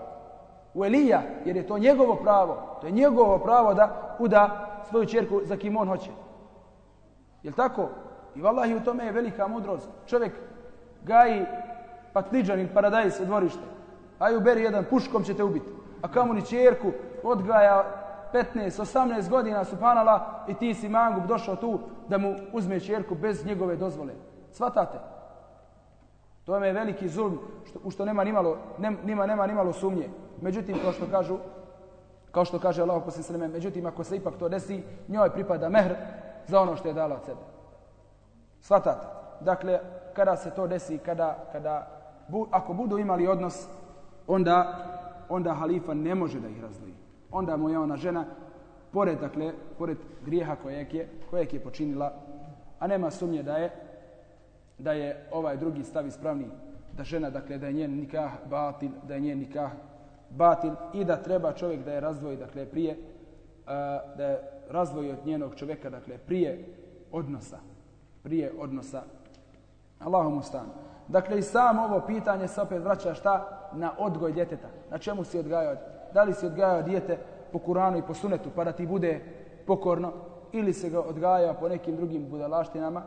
U Elija, jer je to njegovo pravo. To je njegovo pravo da uda svoju čerku za kim on hoće. Jel tako? I vallahi u tome je velika mudrost. Čovjek gaji patliđan ili paradajs u dvorište. Aj uberi jedan puškom će te ubiti. A kamo ni čerku odgaja 15-18 godina subhanala i ti si mangub došao tu da mu uzme čerku bez njegove dozvole. Svatate? To je veliki zulm što, u što nema nimalo, nema, nema, nema nimalo sumnje. Međutim, kao što kažu, kao što kaže Allah poslije sveme, međutim, ako se ipak to desi, njoj pripada mehr za ono što je dala od sebe. Svatate. Dakle, kada se to desi, kada, kada bu, ako budu imali odnos, onda, onda halifa ne može da ih razdvoji. Onda mu je ona žena, pored, dakle, pored grijeha kojeg je, kojeg je počinila, a nema sumnje da je, da je ovaj drugi stav ispravni, da žena, dakle, da je njen nikah batil, da je njen nikah batil i da treba čovjek da je razdvoji, dakle, prije, da je razdvoji od njenog čovjeka, dakle, prije odnosa. Prije odnosa. Allahu stan. Dakle, i sam ovo pitanje se opet vraća šta? Na odgoj djeteta. Na čemu si odgajao? Da li si odgajao dijete po Kuranu i po sunetu, pa da ti bude pokorno, ili se ga odgaja po nekim drugim budalaštinama,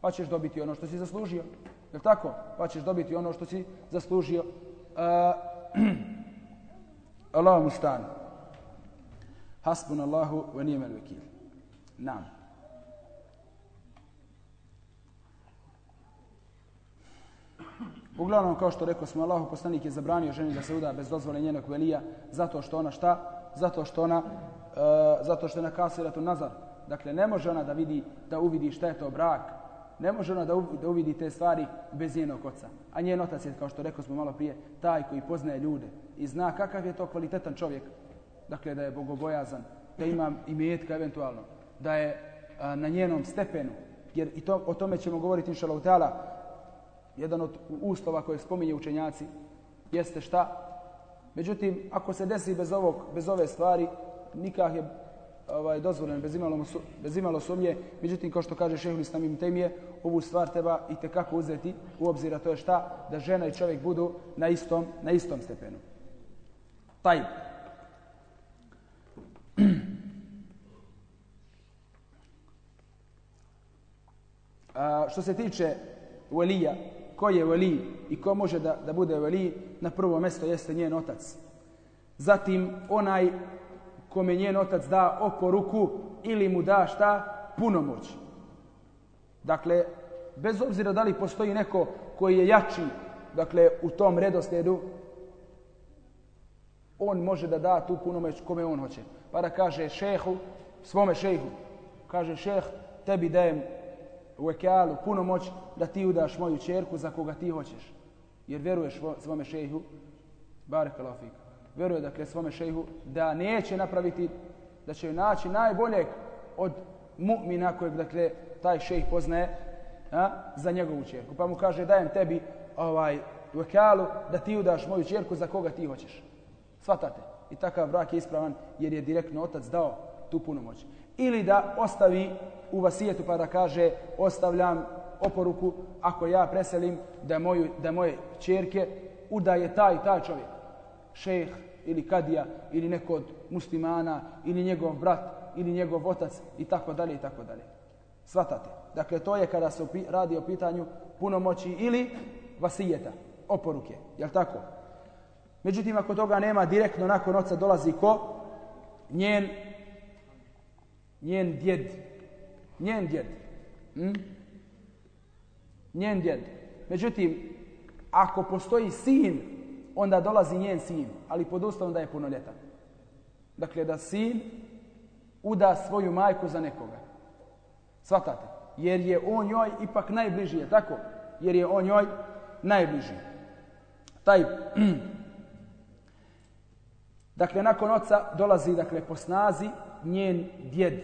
pa ćeš dobiti ono što si zaslužio. Je tako? Pa ćeš dobiti ono što si zaslužio. Uh, Allahum stan. Hasbun Allahu wa ni'mal vekil. Naam. Uglavnom, kao što rekao smo, Allahu poslanik je zabranio ženi da se uda bez dozvole njenog velija, zato što ona šta? Zato što ona, uh, zato što je nakasira tu nazar. Dakle, ne može ona da vidi, da uvidi šta je to brak. Ne može ona da, da uvidi te stvari bez njenog oca. A njen otac je, kao što rekao smo malo prije, taj koji poznaje ljude i zna kakav je to kvalitetan čovjek dakle da je bogobojazan, da ima imetka eventualno, da je a, na njenom stepenu, jer i to, o tome ćemo govoriti inša Allah, jedan od uslova koje spominje učenjaci, jeste šta? Međutim, ako se desi bez, ovog, bez ove stvari, nikah je ovaj, dozvoljen bez imalo, bez imalo sumnje. Međutim, kao što kaže šehul Islam im temije, ovu stvar treba i tekako uzeti u obzir, a to je šta? Da žena i čovjek budu na istom, na istom stepenu. Taj. [CLEARS THROAT] A, što se tiče velija, ko je veli i ko može da, da bude veli, na prvo mjesto jeste njen otac. Zatim onaj kome njen otac da oporuku ili mu da šta? Punomoć. Dakle, bez obzira da li postoji neko koji je jači dakle, u tom redoslijedu, on može da da tu punomoć kome on hoće. Pa da kaže šehu, svome šehu, kaže šeh, tebi dajem vekalu, puno moć da ti udaš moju čerku za koga ti hoćeš. Jer veruješ svome šejhu, barek alafik, veruje dakle svome šejhu da neće napraviti, da će naći najboljeg od mu'mina kojeg dakle taj šejh poznaje a, za njegovu čerku. Pa mu kaže dajem tebi ovaj vekalu da ti udaš moju čerku za koga ti hoćeš. Svatate. I takav brak je ispravan jer je direktno otac dao tu punomoć. Ili da ostavi u vasijetu pa da kaže ostavljam oporuku ako ja preselim da moju da moje ćerke udaje taj taj čovjek. Šejh ili kadija ili neko od muslimana ili njegov brat ili njegov otac i tako dalje i tako dalje. Svatate. Dakle, to je kada se radi o pitanju punomoći ili vasijeta, oporuke. Jel tako? Međutim, ako toga nema, direktno nakon oca dolazi ko? Njen, njen djed. Njen djed. Hm? Njen djed. Međutim, ako postoji sin, onda dolazi njen sin, ali pod ustavom da je punoljetan. Dakle, da sin uda svoju majku za nekoga. Svatate? Jer je on njoj ipak najbliži, je tako? Jer je on njoj najbliži. Taj [CLEARS THROAT] Dakle, nakon oca dolazi, dakle, po snazi njen djed.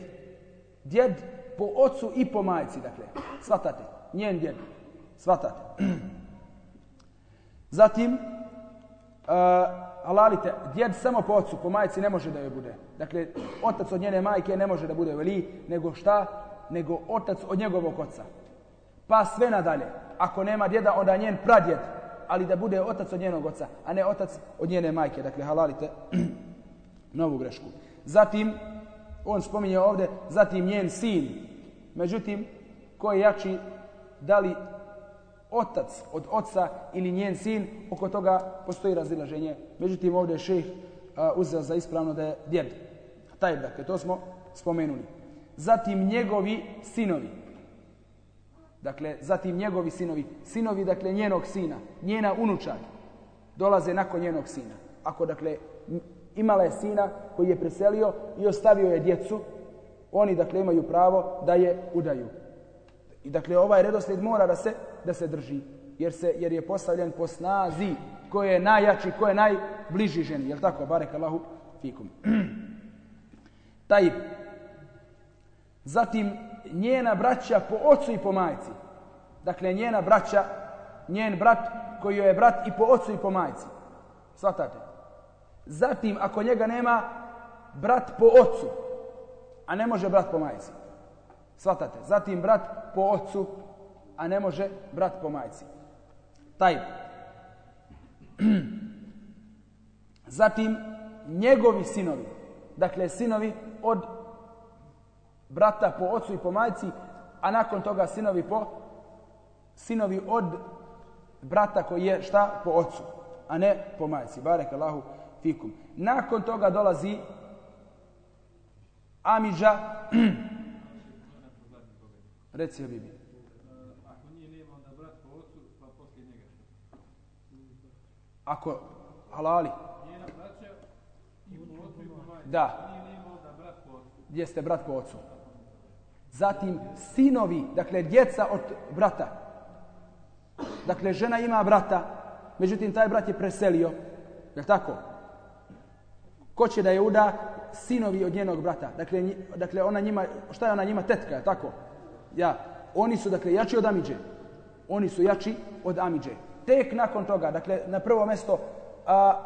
Djed po ocu i po majci, dakle. Svatate? Njen djed. Svatate? [CLEARS THROAT] Zatim, uh, halalite, djed samo po ocu, po majci ne može da joj bude. Dakle, otac od njene majke ne može da bude veli, nego šta? Nego otac od njegovog oca. Pa sve nadalje. Ako nema djeda, onda njen pradjed ali da bude otac od njenog oca, a ne otac od njene majke. Dakle, halalite [CLEARS THROAT] novu grešku. Zatim, on spominje ovdje, zatim njen sin. Međutim, ko je jači, da li otac od oca ili njen sin, oko toga postoji razilaženje. Međutim, ovdje je šeh uzeo za ispravno da je djed. Taj, dakle, to smo spomenuli. Zatim njegovi sinovi. Dakle, zatim njegovi sinovi, sinovi, dakle, njenog sina, njena unučad, dolaze nakon njenog sina. Ako, dakle, imala je sina koji je preselio i ostavio je djecu, oni, dakle, imaju pravo da je udaju. I, dakle, ovaj redoslijed mora da se, da se drži, jer, se, jer je postavljen po snazi ko je najjači, ko je najbliži ženi. Jel tako? Barek Allahu fikum. [CLEARS THROAT] Taj. Zatim, njena braća po ocu i po majci. Dakle, njena braća, njen brat koji je brat i po ocu i po majci. Svatate? Zatim, ako njega nema, brat po ocu, a ne može brat po majci. Svatate? Zatim, brat po ocu, a ne može brat po majci. Taj. [CLEARS THROAT] Zatim, njegovi sinovi. Dakle, sinovi od brata po ocu i po majci, a nakon toga sinovi po sinovi od brata koji je šta po ocu, a ne po majci. Barek Allahu fikum. Nakon toga dolazi Amidža. [CLEARS THROAT] Reci je Bibi. Ako nije nema onda brat po ocu, pa poslije njega. Ako halali. Njena braća i po ocu i po majci. Da. Nije nema onda brat po ocu. Jeste brat po ocu? Zatim sinovi, dakle djeca od brata. Dakle, žena ima brata, međutim, taj brat je preselio. Je tako? Ko će da je uda? Sinovi od njenog brata. Dakle, dakle ona njima, šta je ona njima? Tetka, je tako? Ja. Oni su, dakle, jači od Amidže. Oni su jači od Amidže. Tek nakon toga, dakle, na prvo mjesto, a,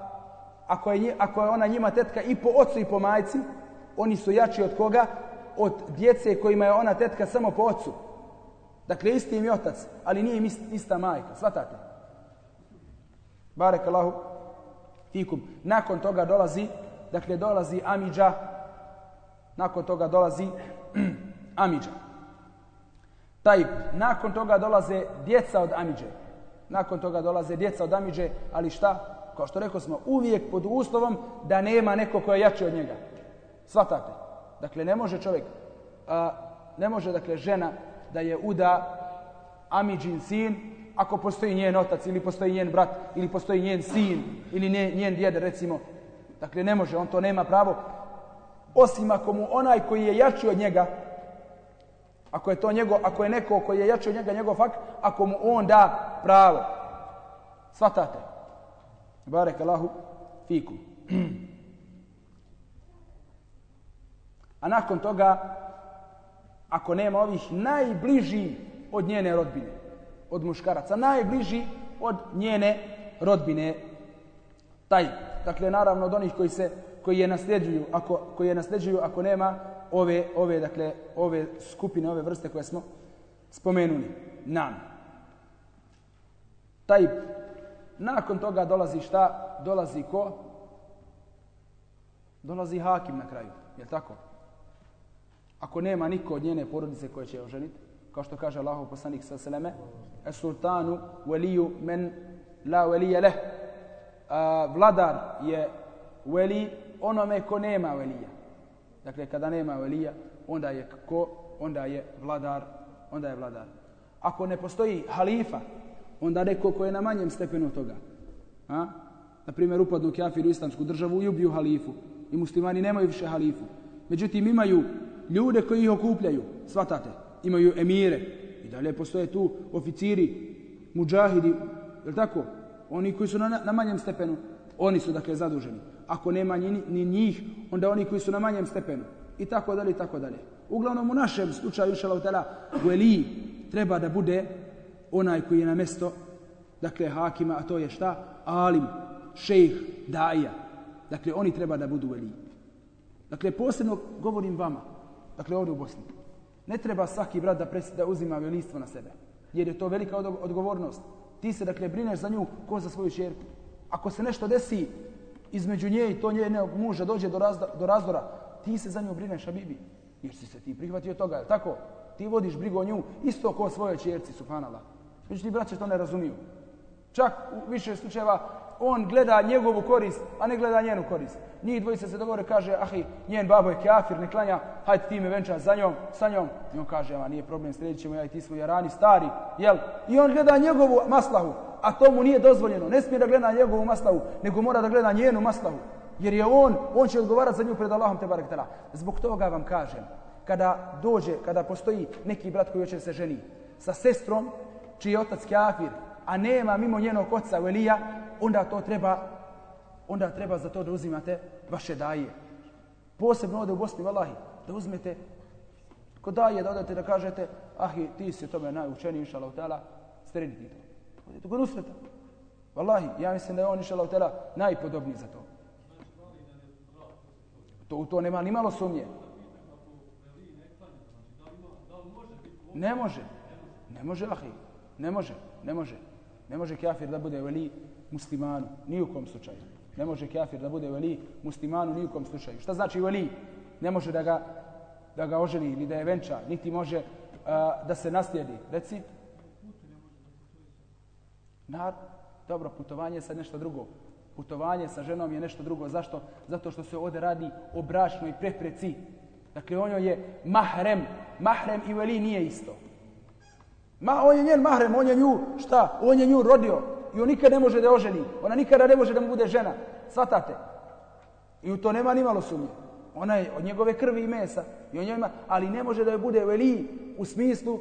ako, je, ako je ona njima tetka i po ocu i po majci, oni su jači od koga? od djece kojima je ona tetka samo po ocu. Dakle, isti im je otac, ali nije im ista majka. Svatate? Barek Allahu fikum. Nakon toga dolazi, dakle, dolazi Amidža. Nakon toga dolazi [CLEARS THROAT] Amidža. Taj, nakon toga dolaze djeca od Amidže. Nakon toga dolaze djeca od Amidže, ali šta? Kao što rekao smo, uvijek pod uslovom da nema neko ko je jači od njega. Svatate? Dakle, ne može čovjek, a, ne može, dakle, žena da je uda Amidžin sin, ako postoji njen otac, ili postoji njen brat, ili postoji njen sin, ili njen, njen djed, recimo. Dakle, ne može, on to nema pravo. Osim ako mu onaj koji je jači od njega, ako je to njego, ako je neko koji je jači od njega, njegov fakt, ako mu on da pravo. Svatate. Barek Allahu fikum. [CLEARS THROAT] A nakon toga, ako nema ovih najbliži od njene rodbine, od muškaraca, najbliži od njene rodbine. Taj, dakle, naravno od onih koji se koji je nasljeđuju, ako koji je nasljeđuju ako nema ove ove dakle ove skupine, ove vrste koje smo spomenuli. Nam. Taj nakon toga dolazi šta? Dolazi ko? Dolazi hakim na kraju. Je tako? Ako nema niko od njene porodice koje će oženiti, kao što kaže Allahov poslanik sa seleme, es sultanu waliju men la walija leh. A, vladar je veli onome ko nema velija. Dakle, kada nema velija, onda je ko? Onda je vladar. Onda je vladar. Ako ne postoji halifa, onda neko ko je na manjem stepenu toga. A? Na primjer, upadnu kafir u islamsku državu i ubiju halifu. I muslimani nemaju više halifu. Međutim, imaju ljude koji ih okupljaju. Svatate. Imaju emire. I dalje postoje tu oficiri, muđahidi. Je tako? Oni koji su na, na manjem stepenu. Oni su, dakle, zaduženi ako nema ni, ni njih, onda oni koji su na manjem stepenu. I tako dalje, i tako dalje. Uglavnom, u našem slučaju, inša tela, Gueli treba da bude onaj koji je na mesto, dakle, hakima, a to je šta? Alim, šejh, daja. Dakle, oni treba da budu Gueli. Dakle, posebno govorim vama, dakle, ovdje u Bosni. Ne treba svaki brat da, pres, da uzima velistvo na sebe, jer je to velika odgovornost. Ti se, dakle, brineš za nju ko za svoju čerku. Ako se nešto desi, između nje i to njenog muža dođe do, razda, do razdora, ti se za nju brineš, a bibi. Jer si se ti prihvatio toga, tako? Ti vodiš brigu o nju isto kao svojoj čerci, subhanallah. Međutim, braće to ne razumiju. Čak u više slučajeva on gleda njegovu korist, a ne gleda njenu korist. Njih dvojica se dogovore, kaže, ahi, njen babo je kafir, ne klanja, hajde ti me venča za njom, sa njom. I on kaže, a nije problem, sredit ćemo ja i ti smo jarani stari, jel? I on gleda njegovu maslahu, a to mu nije dozvoljeno. Ne smije da gleda njegovu maslahu, nego mora da gleda njenu maslahu. Jer je on, on će odgovarati za nju pred Allahom te barak Zbog toga vam kažem, kada dođe, kada postoji neki brat koji hoće se ženi sa sestrom, čiji je otac kafir, a nema mimo njenog oca Velija, onda to treba onda treba za to da uzimate vaše daje. Posebno ovdje u Bosni, valahi, da uzmete ko daje, da odete da kažete, ah, ti si tome najučeniji, inša Allah, tala, streniti to. Pa odete kod usreta. Valahi, ja mislim da je on, inša Allah, tala, najpodobniji za to. To, u to nema ni malo sumnje. Ne može. Ne može, ahi. Ne može, ne može. Ne može kafir da bude veli muslimanu, ni u kom slučaju. Ne može kafir da bude veli muslimanu, ni u kom slučaju. Šta znači veli? Ne može da ga, da ga oženi ili da je venča, niti može uh, da se naslijedi. Reci? Nar, dobro, putovanje je sad nešto drugo. Putovanje sa ženom je nešto drugo. Zašto? Zato što se ovdje radi o bračnoj prepreci. Dakle, on je mahrem. Mahrem i veli nije isto. Ma, on je njen mahrem, on je nju, šta? On je nju rodio i on nikad ne može da oženi. Ona nikada ne može da mu bude žena. Svatate. I u to nema ni malo sumnje. Ona je od njegove krvi i mesa. I on njima, ali ne može da je bude veli u smislu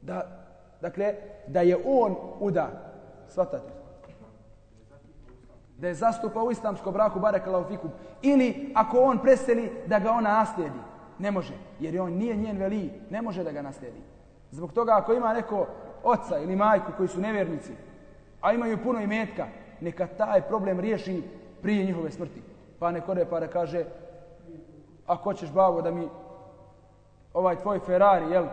da, dakle, da je on uda. Svatate. Da je zastupa u islamskom braku barek fikum. Ili ako on preseli da ga ona naslijedi. Ne može. Jer on nije njen veli. Ne može da ga naslijedi. Zbog toga ako ima neko oca ili majku koji su nevjernici, a imaju puno imetka, neka taj problem riješi prije njihove smrti. Pa neko ne pa da kaže, ako hoćeš babo da mi ovaj tvoj Ferrari, jel,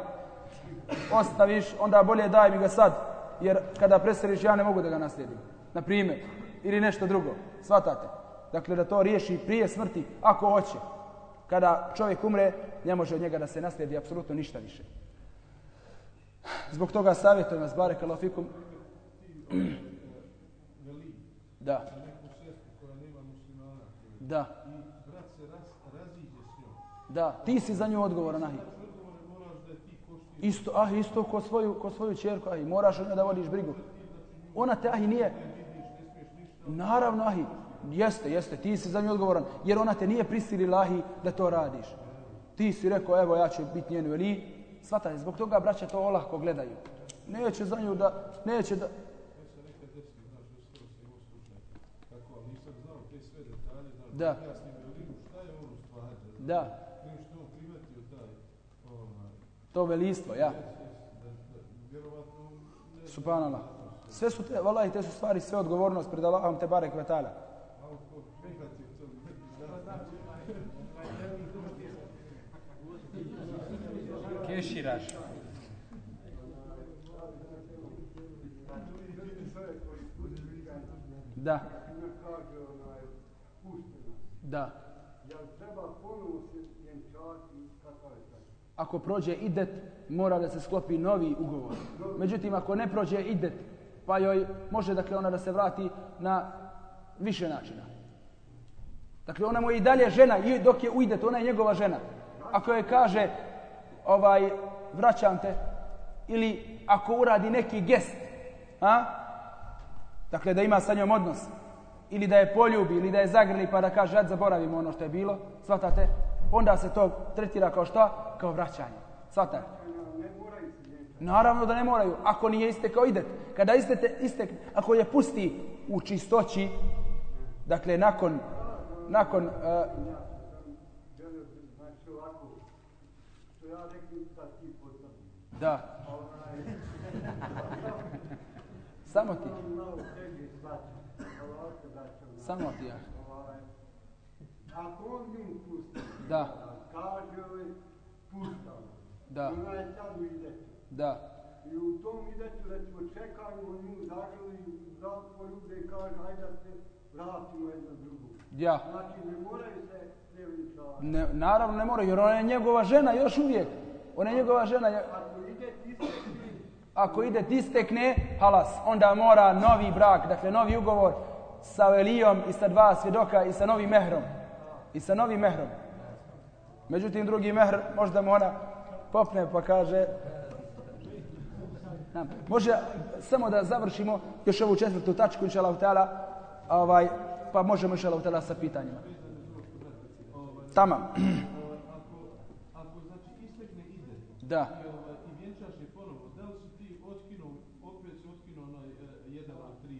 ostaviš, onda bolje daj mi ga sad, jer kada preseliš ja ne mogu da ga naslijedim. Na primjer, ili nešto drugo, svatate. Dakle, da to riješi prije smrti, ako hoće. Kada čovjek umre, ne može od njega da se naslijedi apsolutno ništa više. Zbog toga savjetujem vas, barek alafikum. Da. Da. Da, ti si za nju odgovoran, ahi. Isto, ah, isto ko svoju, ko svoju čerku, ahi, moraš od da vodiš brigu. Ona te, ahi, nije... Naravno, ahi, jeste, jeste, ti si za nju odgovoran, jer ona te nije prisilila, ahi, da to radiš. Ti si rekao, evo, ja ću biti njen veli, Svataj, zbog toga braća to olahko gledaju. Neće za nju da, neće da... Da. Da. To velistvo, ja. Subhanallah. Sve su te, vallahi, te su stvari sve odgovornost pred Allahom te barek vetala. Keširaš. Da. Da. Ako prođe idet, mora da se sklopi novi ugovor. Međutim, ako ne prođe idet, pa joj može dakle ona da se vrati na više načina. Dakle, ona mu je i dalje žena, i dok je u idet, ona je njegova žena. Ako joj kaže, ovaj, vraćam te, ili ako uradi neki gest, a? dakle, da ima sa njom odnos, ili da je poljubi, ili da je zagrli, pa da kaže, ajde zaboravimo ono što je bilo, svatate, onda se to tretira kao šta? Kao vraćanje. Svatate. Naravno da ne moraju, ako nije istekao idet. Kada istete, istek, ako je pusti u čistoći, dakle, nakon, nakon, uh, da, [LAUGHS] samo ti, samo ti, ja. Ako on nju pusti, da, kaže ovaj, puštam. da, Ona je sad u idetu. da, I u tom idetu, recimo, čekaju, on nju zaželi, da poljube i kaže, hajde da se vratimo jedno drugo. ja. Znači, ne moraju se preveličavati. Ne, naravno ne mora, jer ona je njegova žena još uvijek. Ona je njegova žena. je- Ako ide istekni, Ako ide istekne, halas, onda mora novi brak, dakle novi ugovor sa Elijom i sa dva svjedoka i sa novim mehrom. I sa novim mehrom. Međutim, drugi mehr možda mu ona popne pa kaže... Nam, može samo da završimo još ovu četvrtu tačku, inša Allah, ta'ala, ovaj, pa možemo inša Allah, ta'ala, sa pitanjima. Tamam. [CLEARS THROAT] Znači ide Da. i, ovaj, i vjenčaš je ponovo, da li si ti otkinuo, opet si otkinuo onaj e, jedan od tri?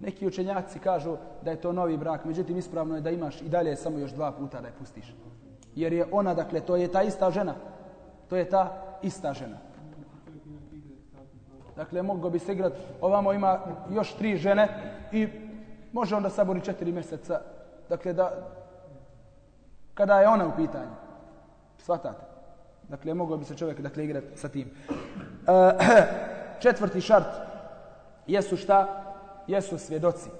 Neki učenjaci kažu da je to novi brak, međutim ispravno je da imaš i dalje samo još dva puta da je pustiš. Jer je ona, dakle, to je ta ista žena. To je ta ista žena. Dakle, mogo bi se igrat, ovamo ima još tri žene i može onda sabori četiri mjeseca. Dakle, da, kada je ona u pitanju. Svatate. Dakle, mogo bi se čovjek, dakle, igrat sa tim. E, [CLEARS THROAT] četvrti šart jesu šta? Jesu svjedoci.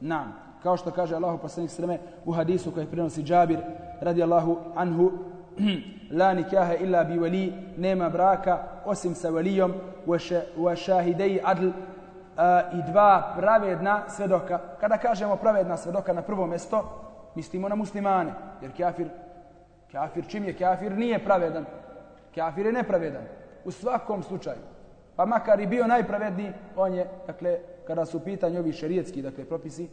Nam. Kao što kaže Allah poslanik sreme u hadisu koji prenosi Džabir radi Allahu anhu [CLEARS THROAT] la nikaha illa bi wali nema braka osim sa valijom wa shahidai adl a, i dva pravedna svedoka. Kada kažemo pravedna svedoka na prvo mjesto, mislimo na muslimane. Jer kafir, kafir čim je kafir nije pravedan. Kafir je nepravedan. U svakom slučaju. Pa makar i bio najpravedniji, on je, dakle, kada su u pitanju ovi šerijetski, dakle, propisi,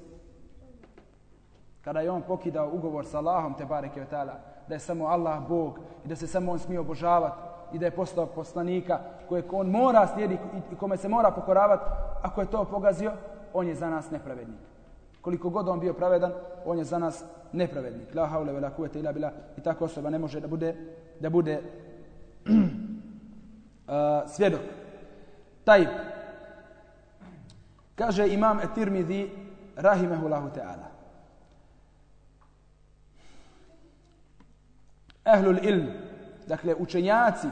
kada je on pokidao ugovor sa Allahom, te bareke ve ta'ala, da je samo Allah Bog i da se samo on smije obožavati i da je postao poslanika kojeg on mora slijediti i kome se mora pokoravati, ako je to pogazio, on je za nas nepravednik. Koliko god on bio pravedan, on je za nas nepravednik. La haule ve la kuvete ila bila i tako osoba ne može da bude da bude [CLEARS THROAT] uh, svjedok. Taj kaže imam Etirmidhi rahimehullahu ta'ala Ehlul ilm, dakle učenjaci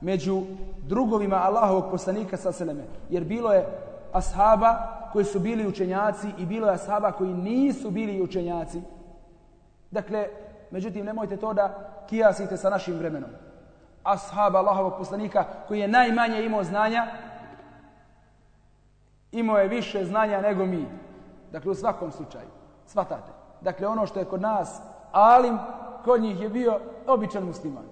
među drugovima Allahovog poslanika sa seleme, jer bilo je ashaba koji su bili učenjaci i bilo je ashaba koji nisu bili učenjaci. Dakle, međutim, nemojte to da kijasite sa našim vremenom. Ashab Allahovog poslanika koji je najmanje imao znanja, imao je više znanja nego mi. Dakle, u svakom slučaju. Svatate. Dakle, ono što je kod nas alim, kod njih je bio običan musliman.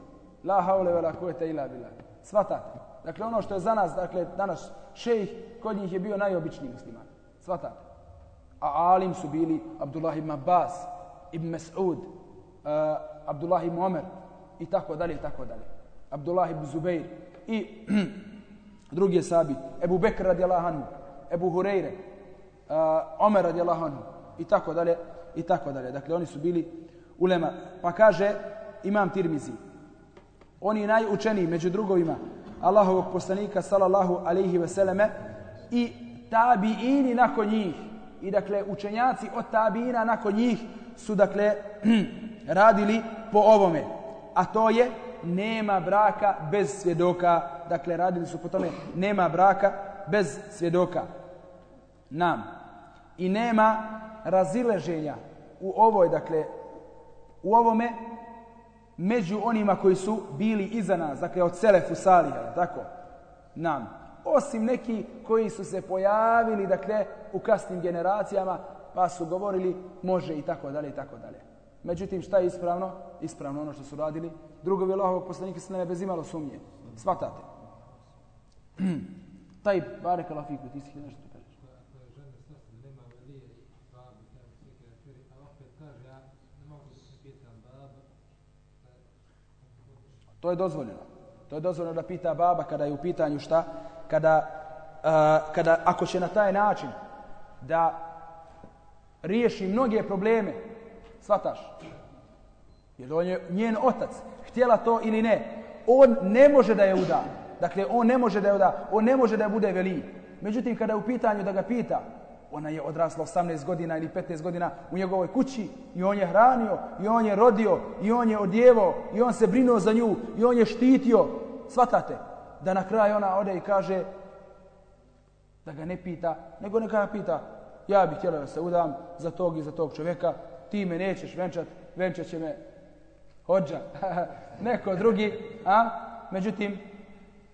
La haule vela kuvete ila billah. Svatate. Dakle, ono što je za nas, dakle, danas šejh, kod njih je bio najobičniji musliman. Svatate. A alim su bili Abdullah ibn Abbas, ibn Mas'ud, uh, Abdullah ibn Omer i tako dalje i tako dalje. Abdullah ibn Zubeir i [CLEARS THROAT] drugi sabi, Ebu Bekr radijallahu anhu, Ebu Hureyre, uh, Omer radijallahu anhu i tako dalje i tako dalje. Dakle, oni su bili ulema. Pa kaže Imam Tirmizi, oni najučeniji među drugovima, Allahovog poslanika sallallahu alaihi veseleme i tabiini nakon njih. I dakle, učenjaci od tabiina nakon njih su dakle [CLEARS THROAT] radili po ovome. A to je nema braka bez svjedoka. Dakle, radili su po tome nema braka bez svjedoka. Nam. I nema razileženja u ovoj, dakle, u ovome među onima koji su bili iza nas, dakle od Selefu Salija, tako? Nam. Osim neki koji su se pojavili, dakle, u kasnim generacijama, pa su govorili može i tako dalje i tako dalje. Međutim, šta je ispravno? Ispravno ono što su radili. Drugovi Allahovog poslanika se ne bez imalo sumnje. Svatate. [CLEARS THROAT] Taj barek alafiku, ti si nešto kažeš. To je dozvoljeno. To je dozvoljeno da pita baba kada je u pitanju šta? Kada, uh, kada ako će na taj način da riješi mnoge probleme, svataš. Jer on je njen otac, htjela to ili ne, on ne može da je uda. Dakle, on ne može da je da, on ne može da bude veli. Međutim, kada je u pitanju da ga pita, ona je odrasla 18 godina ili 15 godina u njegovoj kući i on je hranio i on je rodio i on je odjevo i on se brinuo za nju i on je štitio. Svatate da na kraju ona ode i kaže da ga ne pita, nego neka ga pita ja bih htjela da se udam za tog i za tog čovjeka, ti me nećeš venčat, venčat će me hođa, [LAUGHS] neko drugi, a? Međutim,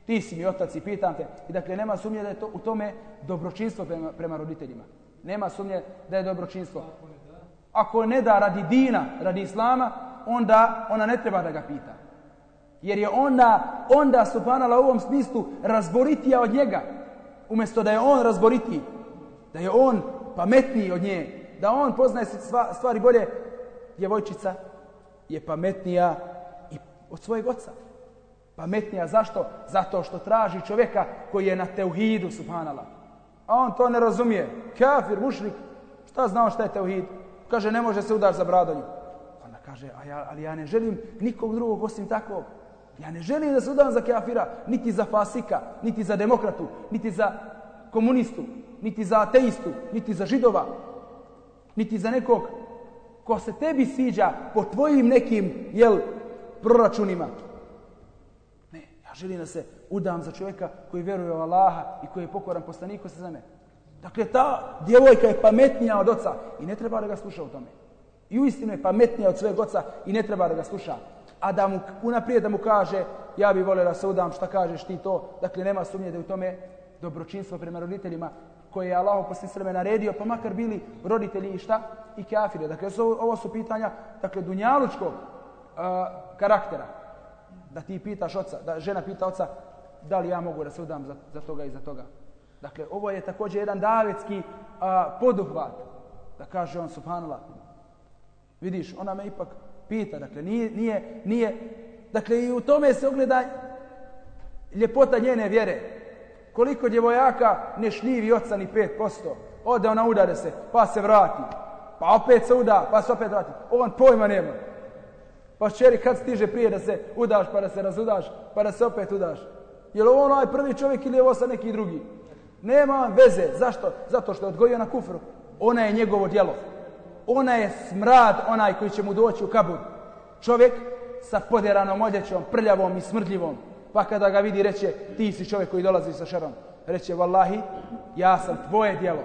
ti si mi otac i pitam te. I dakle, nema sumnje da je to u tome dobročinstvo prema, prema roditeljima. Nema sumnje da je dobročinstvo. Ako ne da radi dina, radi islama, onda ona ne treba da ga pita. Jer je onda, onda subhanala u ovom smislu razboritija od njega. Umjesto da je on razboritiji. Da je on pametniji od nje. Da on poznaje stvari bolje. Djevojčica je pametnija i od svojeg oca. Pametnija zašto? Zato što traži čovjeka koji je na teuhidu, subhanala. A on to ne razumije. Kafir, mušrik, šta znao šta je teuhid? Kaže, ne može se udar za bradonju. Ona kaže, a ja, ali ja ne želim nikog drugog osim takvog. Ja ne želim da se udam za kafira, niti za fasika, niti za demokratu, niti za komunistu, niti za ateistu, niti za židova, niti za nekog ko se tebi sviđa po tvojim nekim, jel, proračunima. Ja želim da se udam za čovjeka koji vjeruje u Allaha i koji je pokoran poslaniku sa zame. Dakle, ta djevojka je pametnija od oca i ne treba da ga sluša u tome. I uistinu je pametnija od svojeg oca i ne treba da ga sluša. A da mu unaprijed da mu kaže, ja bi volio da se udam, šta kažeš ti to. Dakle, nema sumnje da je u tome dobročinstvo prema roditeljima koje je Allah poslije sveme naredio, pa makar bili roditelji i šta? I kafire. Dakle, ovo su pitanja dakle, dunjalučkog uh, karaktera. Da ti pitaš oca, da žena pita oca, da li ja mogu da se udam za, za toga i za toga. Dakle, ovo je također jedan davetski a, poduhvat. Da kaže on, subhanallah, vidiš, ona me ipak pita, dakle, nije, nije, nije, dakle, i u tome se ogleda ljepota njene vjere. Koliko djevojaka ne šljivi oca ni 5%. Ode ona udare se, pa se vrati. Pa opet se uda, pa se opet vrati. On pojma nema. Pa šćeri kad stiže prije da se udaš, pa da se razudaš, pa da se opet udaš. Je li ovo onaj prvi čovjek ili je ovo sa neki drugi? Nema veze. Zašto? Zato što je odgojio na kufru. Ona je njegovo djelo. Ona je smrad onaj koji će mu doći u kabur. Čovjek sa poderanom odjećom, prljavom i smrdljivom pa kada ga vidi reće ti si čovjek koji dolazi sa šarom. reće vallahi ja sam tvoje djelo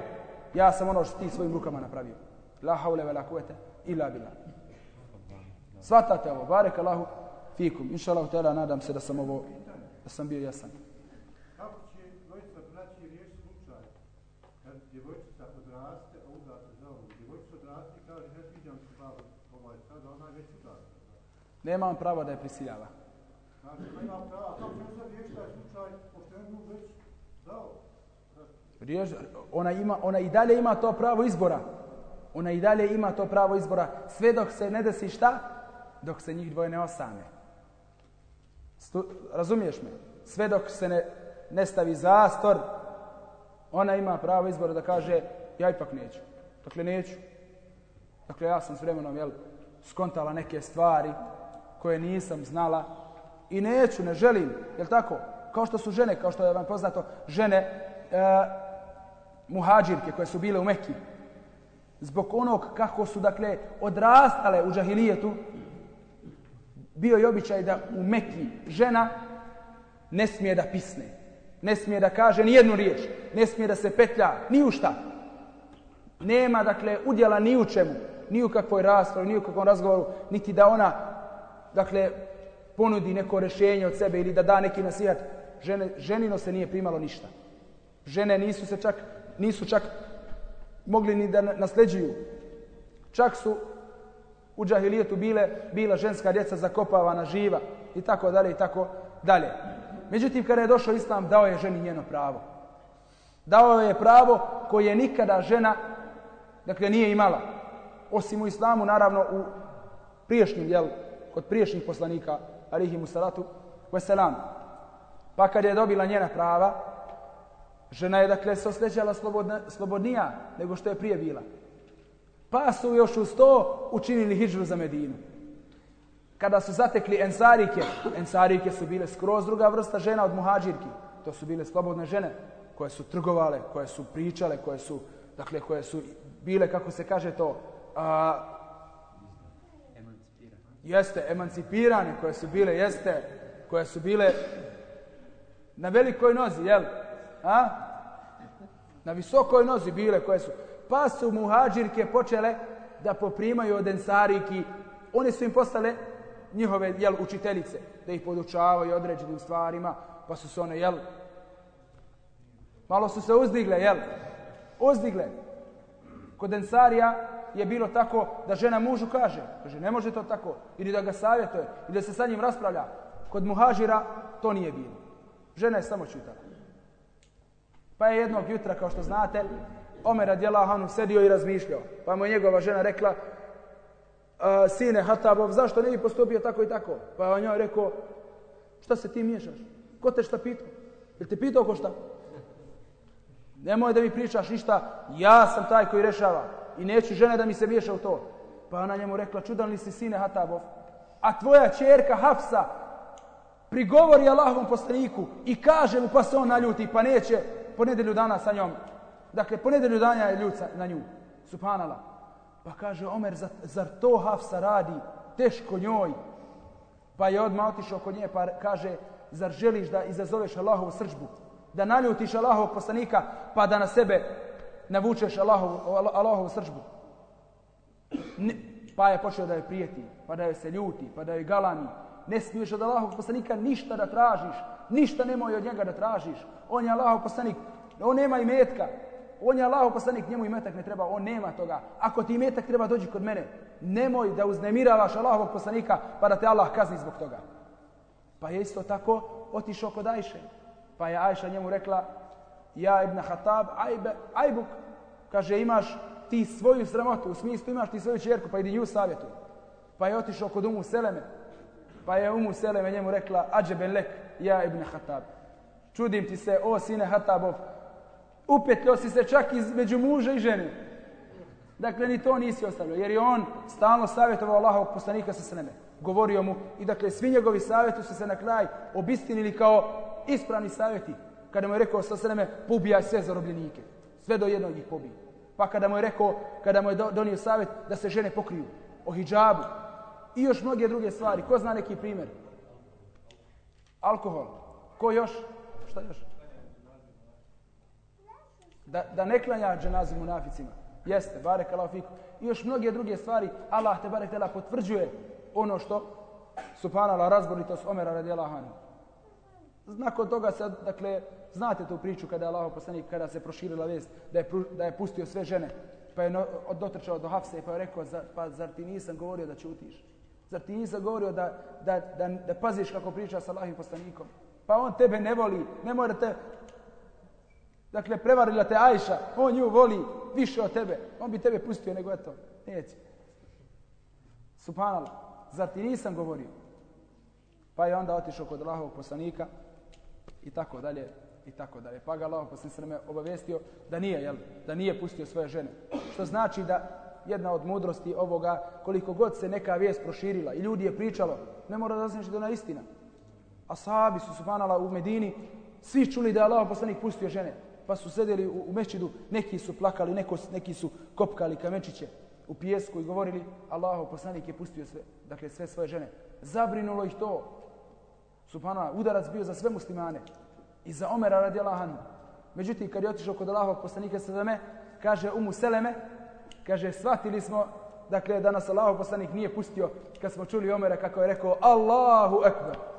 ja sam ono što ti svojim rukama napravio la haule ve la kuvete illa billah svatate ovo. Barek Allahu fikum. Inša Allah tjela nadam se da sam ovo da sam bio jasan. Kako će dvojica braći riješiti slučaj? Kad djevojčica odraste a uda se za ovu. Djevojčica odraste i kaže ne sviđam se pravo ovaj sad ona je već odrasta nema on pravo da je prisiljava. Riješ, ona, ima, ona i dalje ima to pravo izbora. Ona i dalje ima to pravo izbora. Sve dok se ne desi šta? Dok se njih dvoje ne osame. Stu, razumiješ me? Sve dok se ne, ne stavi zastor, ona ima pravo izbora da kaže ja ipak neću. Dakle, neću. Dakle, ja sam s vremenom jel, skontala neke stvari koje nisam znala, I neću, ne želim, je tako? Kao što su žene, kao što je vam poznato, žene e, muhađirke koje su bile u Mekki. Zbog onog kako su, dakle, odrastale u džahilijetu, bio je običaj da u Mekiji žena ne smije da pisne. Ne smije da kaže ni jednu riječ. Ne smije da se petlja ni u šta. Nema, dakle, udjela ni u čemu. Ni u kakvoj raspravi, ni u kakvom razgovoru. Niti da ona, dakle, ponudi neko rešenje od sebe ili da da neki nasihat. Žene, ženino se nije primalo ništa. Žene nisu se čak, nisu čak mogli ni da nasleđuju. Čak su u džahilijetu bile, bila ženska djeca zakopavana živa i tako dalje i tako dalje. Međutim, kada je došao islam, dao je ženi njeno pravo. Dao je pravo koje nikada žena, dakle, nije imala. Osim u islamu, naravno, u priješnjim, jel, kod priješnjih poslanika, alihimu salatu, veselam. Pa kad je dobila njena prava, žena je, dakle, se osjećala slobodnija nego što je prije bila. Pa su još uz to učinili hijđru za Medinu. Kada su zatekli ensarike, ensarike su bile skroz druga vrsta žena od muhađirki. To su bile slobodne žene koje su trgovale, koje su pričale, koje su, dakle, koje su bile, kako se kaže to, a, jeste, emancipirane, koje su bile, jeste, koje su bile na velikoj nozi, jel? A? Na visokoj nozi bile koje su. Pa su muhađirke počele da poprimaju od ensariki. One su im postale njihove jel, učiteljice, da ih podučavaju određenim stvarima, pa su se one, jel, malo su se uzdigle, jel, uzdigle. Kod ensarija je bilo tako da žena mužu kaže, kaže, ne može to tako, ili da ga savjetuje, ili da se sa njim raspravlja. Kod muhađira to nije bilo. Žena je samo čutala. Pa je jednog jutra, kao što znate, Omer radijallahu anhu sedio i razmišljao. Pa mu je njegova žena rekla, sine Hatabov, zašto ne bi postupio tako i tako? Pa je on njoj rekao, šta se ti miješaš? Ko te šta pitao? Jel te pitao ko šta? Nemoj da mi pričaš ništa, ja sam taj koji rešava i neću žene da mi se miješa u to. Pa ona njemu rekla, čudan li si sine Hatabov? A tvoja čerka Hafsa prigovori Allahovom poslaniku i kaže mu pa se on naljuti pa neće po nedelju dana sa njom Dakle, po nedelju danja je ljud na nju. Subhanala. Pa kaže Omer, zar, to Hafsa radi teško njoj? Pa je odmah otišao kod nje pa kaže, zar želiš da izazoveš Allahovu srđbu? Da naljutiš Allahovog poslanika pa da na sebe navučeš Allahovu, Allahovu srđbu? Ne, pa je počeo da je prijeti, pa da je se ljuti, pa da je galami. Ne smiješ od Allahovog poslanika ništa da tražiš. Ništa nemoj od njega da tražiš. On je Allahov poslanik. On nema i metka. On je Allahov poslanik, njemu i metak ne treba, on nema toga. Ako ti metak treba dođi kod mene, nemoj da uznemiravaš Allahovog poslanika pa da te Allah kazni zbog toga. Pa je isto tako otišao kod Ajše. Pa je Ajša njemu rekla, ja ibn Hatab, ajbe, ajbuk, kaže imaš ti svoju sramotu, u smislu imaš ti svoju čerku, pa idi nju savjetu. Pa je otišao kod Umu Seleme, pa je Umu Seleme njemu rekla, ađe ben lek, ja ibn Hatab. Čudim ti se, o sine Hatabov, upetljao si se čak između muža i žene. Dakle, ni to nisi ostavljao, jer je on stalno savjetovao Allahovog poslanika sa sveme. Govorio mu i dakle, svi njegovi savjeti su se na kraj obistinili kao ispravni savjeti. Kada mu je rekao sa sveme, pobijaj sve zarobljenike. Sve do jednog ih pobij. Pa kada mu je rekao, kada mu je donio savjet da se žene pokriju o hijabu i još mnoge druge stvari. Ko zna neki primjer? Alkohol. Ko još? Šta još? Da, da ne klanja dženazi munaficima. Jeste, barek Allah fiku. I još mnoge druge stvari, Allah te barek tela potvrđuje ono što subhanala razboritost Omera radi Allahanu. Nakon toga se, dakle, znate tu priču kada je Allah poslanik, kada se proširila vest da je, da je pustio sve žene, pa je no, dotrčao do Hafse pa je rekao, zar, pa zar ti nisam govorio da ćutiš? Zar ti nisam govorio da, da, da, da paziš kako priča sa Allahim poslanikom? Pa on tebe ne voli, ne mora te, Dakle, prevarila te Ajša, on nju voli više od tebe. On bi tebe pustio nego eto. Neće. Subhanallah. Zar ti nisam govorio? Pa je onda otišao kod Allahovog poslanika i tako dalje i tako dalje. Pa ga Allahov poslanik sveme obavestio da nije, jel, da nije pustio svoje žene. Što znači da jedna od mudrosti ovoga, koliko god se neka vijest proširila i ljudi je pričalo, ne mora da znači da je istina. Ashabi su, subhanala, u Medini, svi čuli da je Allah poslanik pustio žene. Pa su sedeli u, u mešćidu, neki su plakali, neko, neki su kopkali kamenčiće u pijesku i govorili Allahu poslanik je pustio sve, dakle sve svoje žene. Zabrinulo ih to. Subhanallah, udarac bio za sve muslimane. I za Omera radi Allahanu. Međutim, kad je otišao kod Allahovog poslanika Sadame, kaže Umu Seleme, kaže, shvatili smo, dakle, da nas Allahov poslanik nije pustio kad smo čuli Omera kako je rekao Allahu Ekber.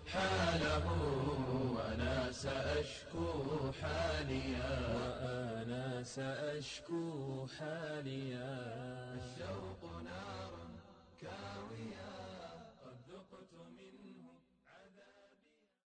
حاله وأنا سأشكو حاليا وأنا سأشكو حاليا. الشوق نار كاوية.